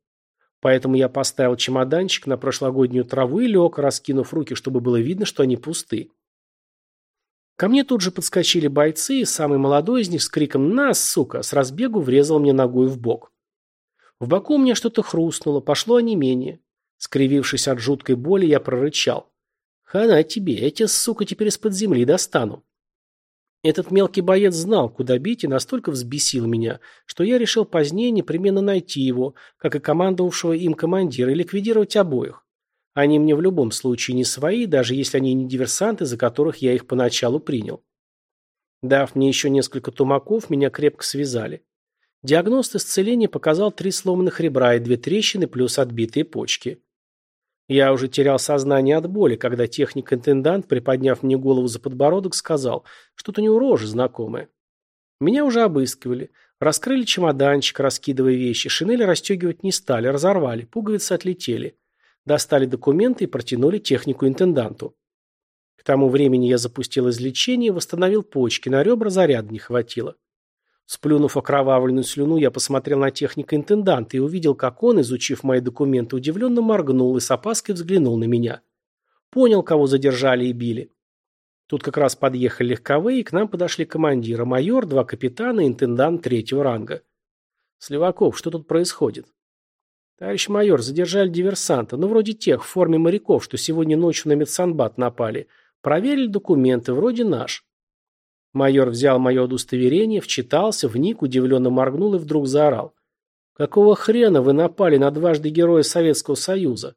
Поэтому я поставил чемоданчик на прошлогоднюю траву и лег, раскинув руки, чтобы было видно, что они пусты. Ко мне тут же подскочили бойцы, и самый молодой из них с криком «На, сука!» с разбегу врезал мне ногой в бок. В боку мне что-то хрустнуло, пошло онемение. Скривившись от жуткой боли, я прорычал. Хана тебе, я тебя, сука, теперь из-под земли достану. Этот мелкий боец знал, куда бить, и настолько взбесил меня, что я решил позднее непременно найти его, как и командовавшего им командира, и ликвидировать обоих. Они мне в любом случае не свои, даже если они не диверсанты, за которых я их поначалу принял. Дав мне еще несколько тумаков, меня крепко связали. Диагност исцеления показал три сломанных ребра и две трещины плюс отбитые почки. Я уже терял сознание от боли, когда техник-интендант, приподняв мне голову за подбородок, сказал, что-то у него рожа знакомая. Меня уже обыскивали. Раскрыли чемоданчик, раскидывая вещи. Шинели расстегивать не стали, разорвали, пуговицы отлетели. Достали документы и протянули технику-интенданту. К тому времени я запустил излечение и восстановил почки, на ребра заряда не хватило. Сплюнув окровавленную слюну, я посмотрел на техника-интенданта и увидел, как он, изучив мои документы, удивленно моргнул и с опаской взглянул на меня. Понял, кого задержали и били. Тут как раз подъехали легковые, и к нам подошли командиры, майор, два капитана и интендант третьего ранга. «Сливаков, что тут происходит?» «Товарищ майор, задержали диверсанта, ну вроде тех, в форме моряков, что сегодня ночью на медсанбат напали. Проверили документы, вроде наш». Майор взял мое удостоверение, вчитался, вник, удивленно моргнул и вдруг заорал. «Какого хрена вы напали на дважды Героя Советского Союза?»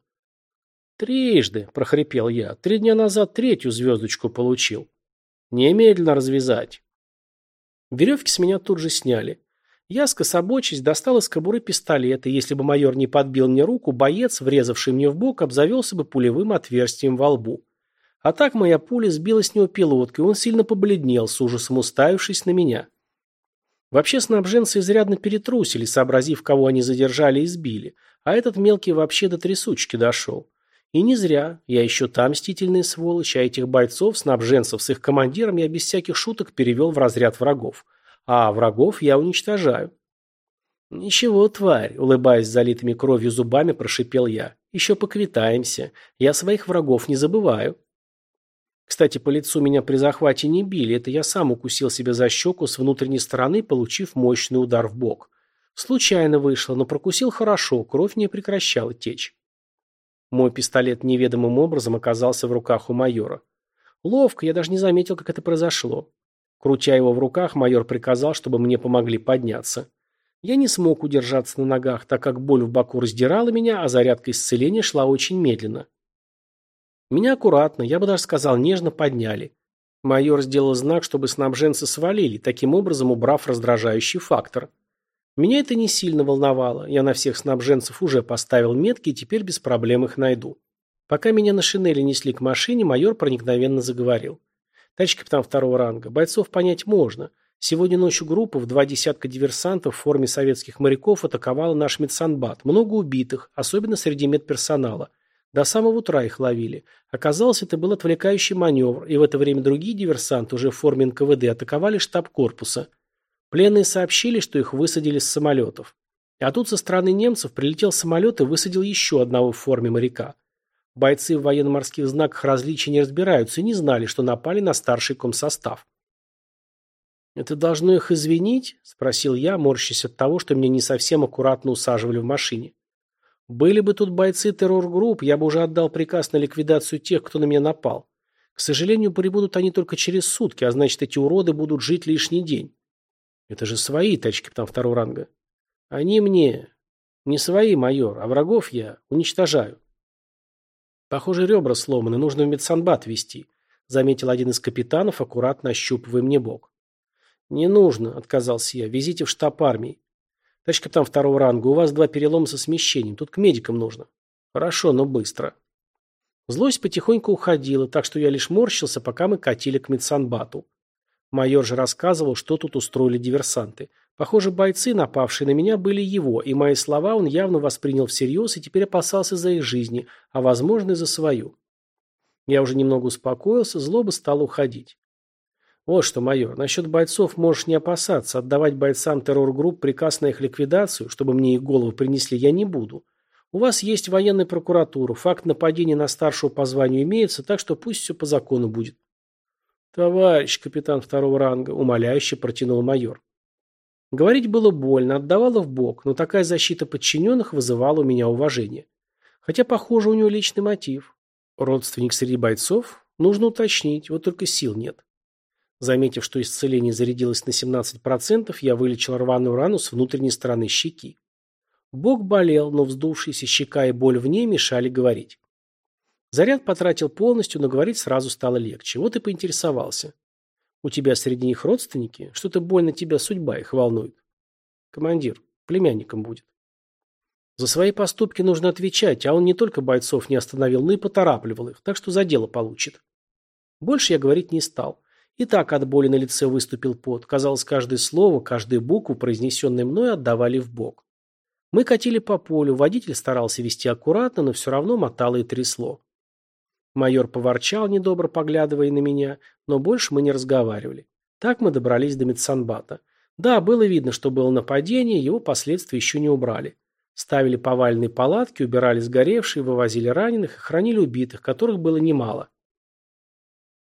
«Трижды», — прохрипел я. «Три дня назад третью звездочку получил». «Немедленно развязать». Веревки с меня тут же сняли. Я, скособочись, достал из кобуры пистолет, и если бы майор не подбил мне руку, боец, врезавший мне в бок, обзавелся бы пулевым отверстием во лбу. А так моя пуля сбила с него пилотку, и он сильно побледнел, с ужасом уставившись на меня. Вообще снабженцы изрядно перетрусили, сообразив, кого они задержали и сбили, а этот мелкий вообще до трясучки дошел. И не зря, я еще там мстительные сволочь, а этих бойцов, снабженцев с их командиром я без всяких шуток перевел в разряд врагов. А врагов я уничтожаю. «Ничего, тварь», — улыбаясь залитыми кровью зубами, прошипел я. «Еще поквитаемся. Я своих врагов не забываю». Кстати, по лицу меня при захвате не били, это я сам укусил себя за щеку с внутренней стороны, получив мощный удар в бок. Случайно вышло, но прокусил хорошо, кровь не прекращала течь. Мой пистолет неведомым образом оказался в руках у майора. Ловко, я даже не заметил, как это произошло. Крутя его в руках, майор приказал, чтобы мне помогли подняться. Я не смог удержаться на ногах, так как боль в боку раздирала меня, а зарядка исцеления шла очень медленно. Меня аккуратно, я бы даже сказал, нежно подняли. Майор сделал знак, чтобы снабженцы свалили, таким образом убрав раздражающий фактор. Меня это не сильно волновало, я на всех снабженцев уже поставил метки и теперь без проблем их найду. Пока меня на шинели несли к машине, майор проникновенно заговорил. Товарищ капитан второго ранга, бойцов понять можно. Сегодня ночью группа в два десятка диверсантов в форме советских моряков атаковала наш медсанбат. Много убитых, особенно среди медперсонала. До самого утра их ловили. Оказалось, это был отвлекающий маневр, и в это время другие диверсанты уже в форме НКВД атаковали штаб корпуса. Пленные сообщили, что их высадили с самолетов. А тут со стороны немцев прилетел самолет и высадил еще одного в форме моряка. Бойцы в военно-морских знаках различий не разбираются и не знали, что напали на старший комсостав. «Это должно их извинить?» – спросил я, морщась от того, что меня не совсем аккуратно усаживали в машине. Были бы тут бойцы террор-групп, я бы уже отдал приказ на ликвидацию тех, кто на меня напал. К сожалению, прибудут они только через сутки, а значит, эти уроды будут жить лишний день. Это же свои тачки там второго ранга. Они мне... Не свои, майор, а врагов я уничтожаю. Похоже, ребра сломаны, нужно в медсанбат везти, заметил один из капитанов, аккуратно ощупывая мне бок. Не нужно, отказался я, везите в штаб армии. Товарищ капитан второго ранга, у вас два перелома со смещением. Тут к медикам нужно. Хорошо, но быстро. Злость потихоньку уходила, так что я лишь морщился, пока мы катили к медсанбату. Майор же рассказывал, что тут устроили диверсанты. Похоже, бойцы, напавшие на меня, были его, и мои слова он явно воспринял всерьез и теперь опасался за их жизни, а возможно и за свою. Я уже немного успокоился, злоба стала уходить. Вот что, майор, насчет бойцов можешь не опасаться. Отдавать бойцам террор-групп приказ на их ликвидацию, чтобы мне их голову принесли, я не буду. У вас есть военная прокуратура, факт нападения на старшего по званию имеется, так что пусть все по закону будет. Товарищ капитан второго ранга, умоляюще протянул майор. Говорить было больно, отдавало в бок, но такая защита подчиненных вызывала у меня уважение. Хотя, похоже, у него личный мотив. Родственник среди бойцов? Нужно уточнить, вот только сил нет. Заметив, что исцеление зарядилось на 17%, я вылечил рваную рану с внутренней стороны щеки. Бок болел, но вздувшаяся щека и боль в ней мешали говорить. Заряд потратил полностью, но говорить сразу стало легче. Вот и поинтересовался. «У тебя среди них родственники? Что-то больно тебя судьба их волнует». «Командир, племянником будет». За свои поступки нужно отвечать, а он не только бойцов не остановил, но и поторапливал их, так что за дело получит. Больше я говорить не стал. И так от боли на лице выступил пот. Казалось, каждое слово, каждую букву, произнесенное мной, отдавали в бок. Мы катили по полю, водитель старался вести аккуратно, но все равно мотало и трясло. Майор поворчал, недобро поглядывая на меня, но больше мы не разговаривали. Так мы добрались до медсанбата. Да, было видно, что было нападение, его последствия еще не убрали. Ставили повальные палатки, убирали сгоревшие, вывозили раненых и хранили убитых, которых было немало.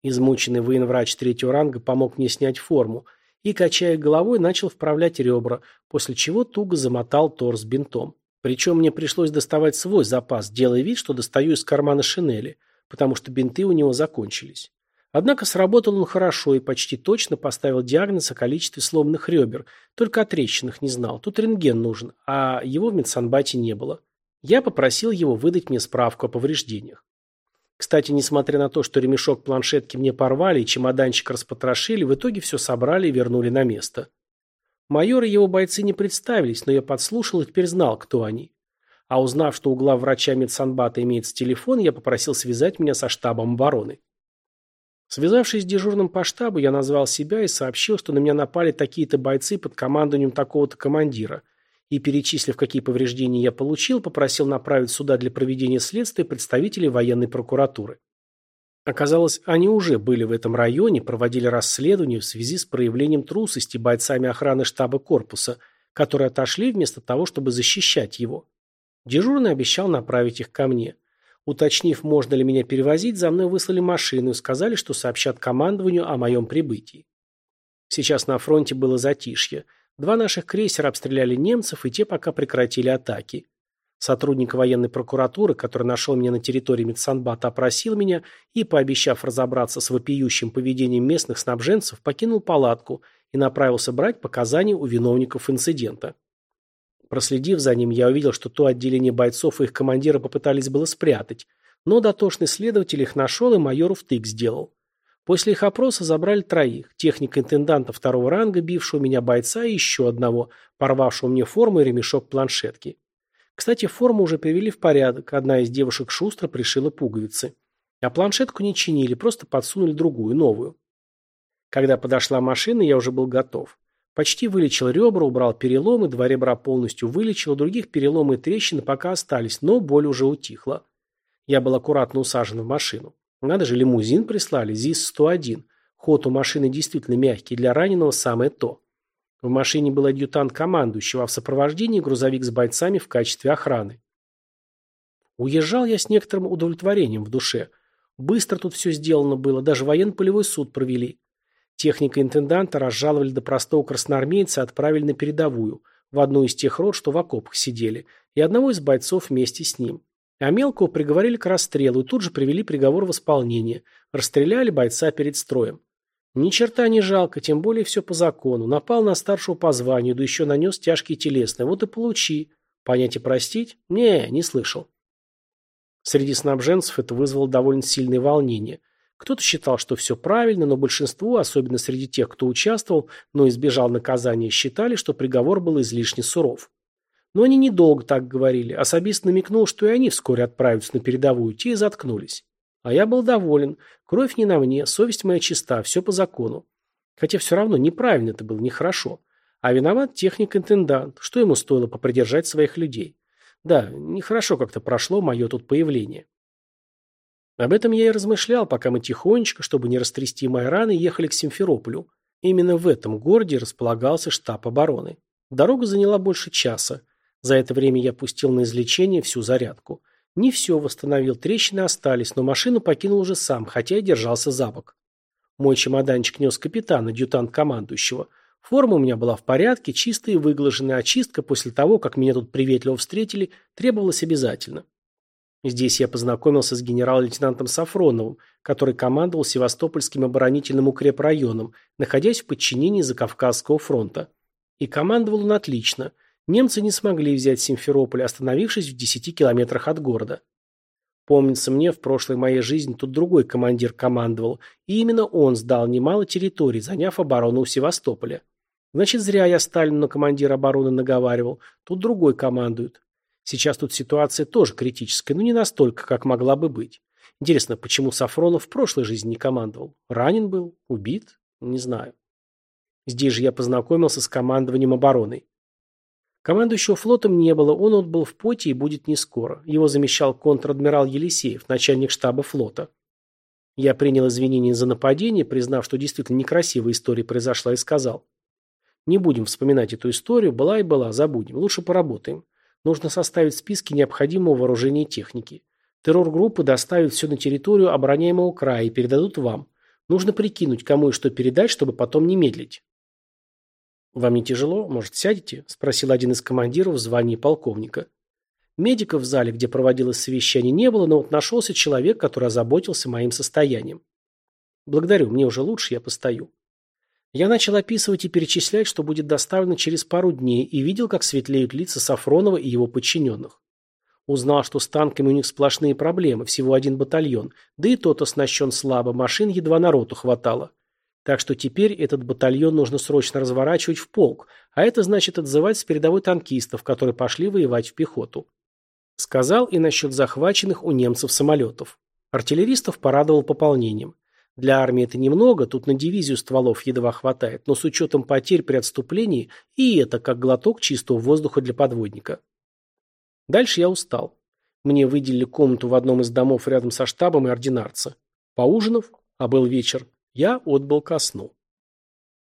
Измученный военврач третьего ранга помог мне снять форму и, качая головой, начал вправлять ребра, после чего туго замотал торс бинтом. Причем мне пришлось доставать свой запас, делая вид, что достаю из кармана шинели, потому что бинты у него закончились. Однако сработал он хорошо и почти точно поставил диагноз о количестве сломанных ребер, только о трещинах не знал. Тут рентген нужен, а его в медсанбате не было. Я попросил его выдать мне справку о повреждениях. Кстати, несмотря на то, что ремешок планшетки мне порвали и чемоданчик распотрошили, в итоге все собрали и вернули на место. Майор и его бойцы не представились, но я подслушал и теперь знал, кто они. А узнав, что у главврача медсанбата имеется телефон, я попросил связать меня со штабом обороны. Связавшись с дежурным по штабу, я назвал себя и сообщил, что на меня напали такие-то бойцы под командованием такого-то командира. И, перечислив, какие повреждения я получил, попросил направить сюда для проведения следствия представителей военной прокуратуры. Оказалось, они уже были в этом районе, проводили расследование в связи с проявлением трусости бойцами охраны штаба корпуса, которые отошли вместо того, чтобы защищать его. Дежурный обещал направить их ко мне. Уточнив, можно ли меня перевозить, за мной выслали машину и сказали, что сообщат командованию о моем прибытии. Сейчас на фронте было затишье. Два наших крейсера обстреляли немцев, и те пока прекратили атаки. Сотрудник военной прокуратуры, который нашел меня на территории Медсанбата, опросил меня и, пообещав разобраться с вопиющим поведением местных снабженцев, покинул палатку и направился брать показания у виновников инцидента. Проследив за ним, я увидел, что то отделение бойцов и их командира попытались было спрятать, но дотошный следователь их нашел и майору втык сделал. После их опроса забрали троих, техника-интенданта второго ранга, бившего меня бойца, и еще одного, порвавшего мне форму и ремешок планшетки. Кстати, форму уже привели в порядок, одна из девушек шустро пришила пуговицы. А планшетку не чинили, просто подсунули другую, новую. Когда подошла машина, я уже был готов. Почти вылечил ребра, убрал переломы, два ребра полностью вылечил, других переломы и трещины пока остались, но боль уже утихла. Я был аккуратно усажен в машину. Надо же, лимузин прислали, ЗИС-101. Ход у машины действительно мягкий, для раненого самое то. В машине был адъютант командующего, а в сопровождении грузовик с бойцами в качестве охраны. Уезжал я с некоторым удовлетворением в душе. Быстро тут все сделано было, даже военно-полевой суд провели. Техника интенданта разжаловали до простого красноармейца и отправили на передовую, в одну из тех рот, что в окопах сидели, и одного из бойцов вместе с ним. А мелкого приговорили к расстрелу и тут же привели приговор в исполнение. Расстреляли бойца перед строем. Ни черта не жалко, тем более все по закону. Напал на старшего по званию, да еще нанес тяжкие телесные. Вот и получи. Понять и простить? Не, не слышал. Среди снабженцев это вызвало довольно сильное волнение. Кто-то считал, что все правильно, но большинство, особенно среди тех, кто участвовал, но избежал наказания, считали, что приговор был излишне суров. Но они недолго так говорили. Особист намекнул, что и они вскоре отправятся на передовую, те и заткнулись. А я был доволен. Кровь не на мне, совесть моя чиста, все по закону. Хотя все равно неправильно это было, нехорошо. А виноват техник-интендант. Что ему стоило попридержать своих людей? Да, нехорошо как-то прошло мое тут появление. Об этом я и размышлял, пока мы тихонечко, чтобы не растрясти мои раны, ехали к Симферополю. Именно в этом городе располагался штаб обороны. Дорога заняла больше часа. За это время я пустил на излечение всю зарядку. Не все восстановил, трещины остались, но машину покинул уже сам, хотя и держался за бок. Мой чемоданчик нес капитан, адъютант командующего. Форма у меня была в порядке, чистая и выглаженная, а чистка после того, как меня тут приветливо встретили, требовалась обязательно. Здесь я познакомился с генерал-лейтенантом Сафроновым, который командовал Севастопольским оборонительным укрепрайоном, находясь в подчинении Закавказского фронта. И командовал он отлично. Немцы не смогли взять Симферополь, остановившись в 10 километрах от города. Помнится мне, в прошлой моей жизни тут другой командир командовал, и именно он сдал немало территорий, заняв оборону у Севастополя. Значит, зря я Сталину на командира обороны наговаривал, тут другой командует. Сейчас тут ситуация тоже критическая, но не настолько, как могла бы быть. Интересно, почему Сафронов в прошлой жизни не командовал? Ранен был? Убит? Не знаю. Здесь же я познакомился с командованием обороной. Командующего флотом не было, он отбыл в поте и будет не скоро. Его замещал контр-адмирал Елисеев, начальник штаба флота. Я принял извинения за нападение, признав, что действительно некрасивая история произошла, и сказал. Не будем вспоминать эту историю, была и была, забудем. Лучше поработаем. Нужно составить списки необходимого вооружения и техники. Террор-группы доставят все на территорию обороняемого края и передадут вам. Нужно прикинуть, кому и что передать, чтобы потом не медлить. «Вам не тяжело? Может, сядете?» – спросил один из командиров в звании полковника. Медиков в зале, где проводилось совещание, не было, но вот нашелся человек, который озаботился моим состоянием. «Благодарю, мне уже лучше, я постою». Я начал описывать и перечислять, что будет доставлено через пару дней, и видел, как светлеют лица Сафронова и его подчиненных. Узнал, что с танками у них сплошные проблемы, всего один батальон, да и тот оснащен слабо, машин едва народу хватало. Так что теперь этот батальон нужно срочно разворачивать в полк, а это значит отзывать с передовой танкистов, которые пошли воевать в пехоту. Сказал и насчет захваченных у немцев самолетов. Артиллеристов порадовал пополнением. Для армии это немного, тут на дивизию стволов едва хватает, но с учетом потерь при отступлении и это как глоток чистого воздуха для подводника. Дальше я устал. Мне выделили комнату в одном из домов рядом со штабом и ординарца. Поужинав, а был вечер, я отбыл ко сну.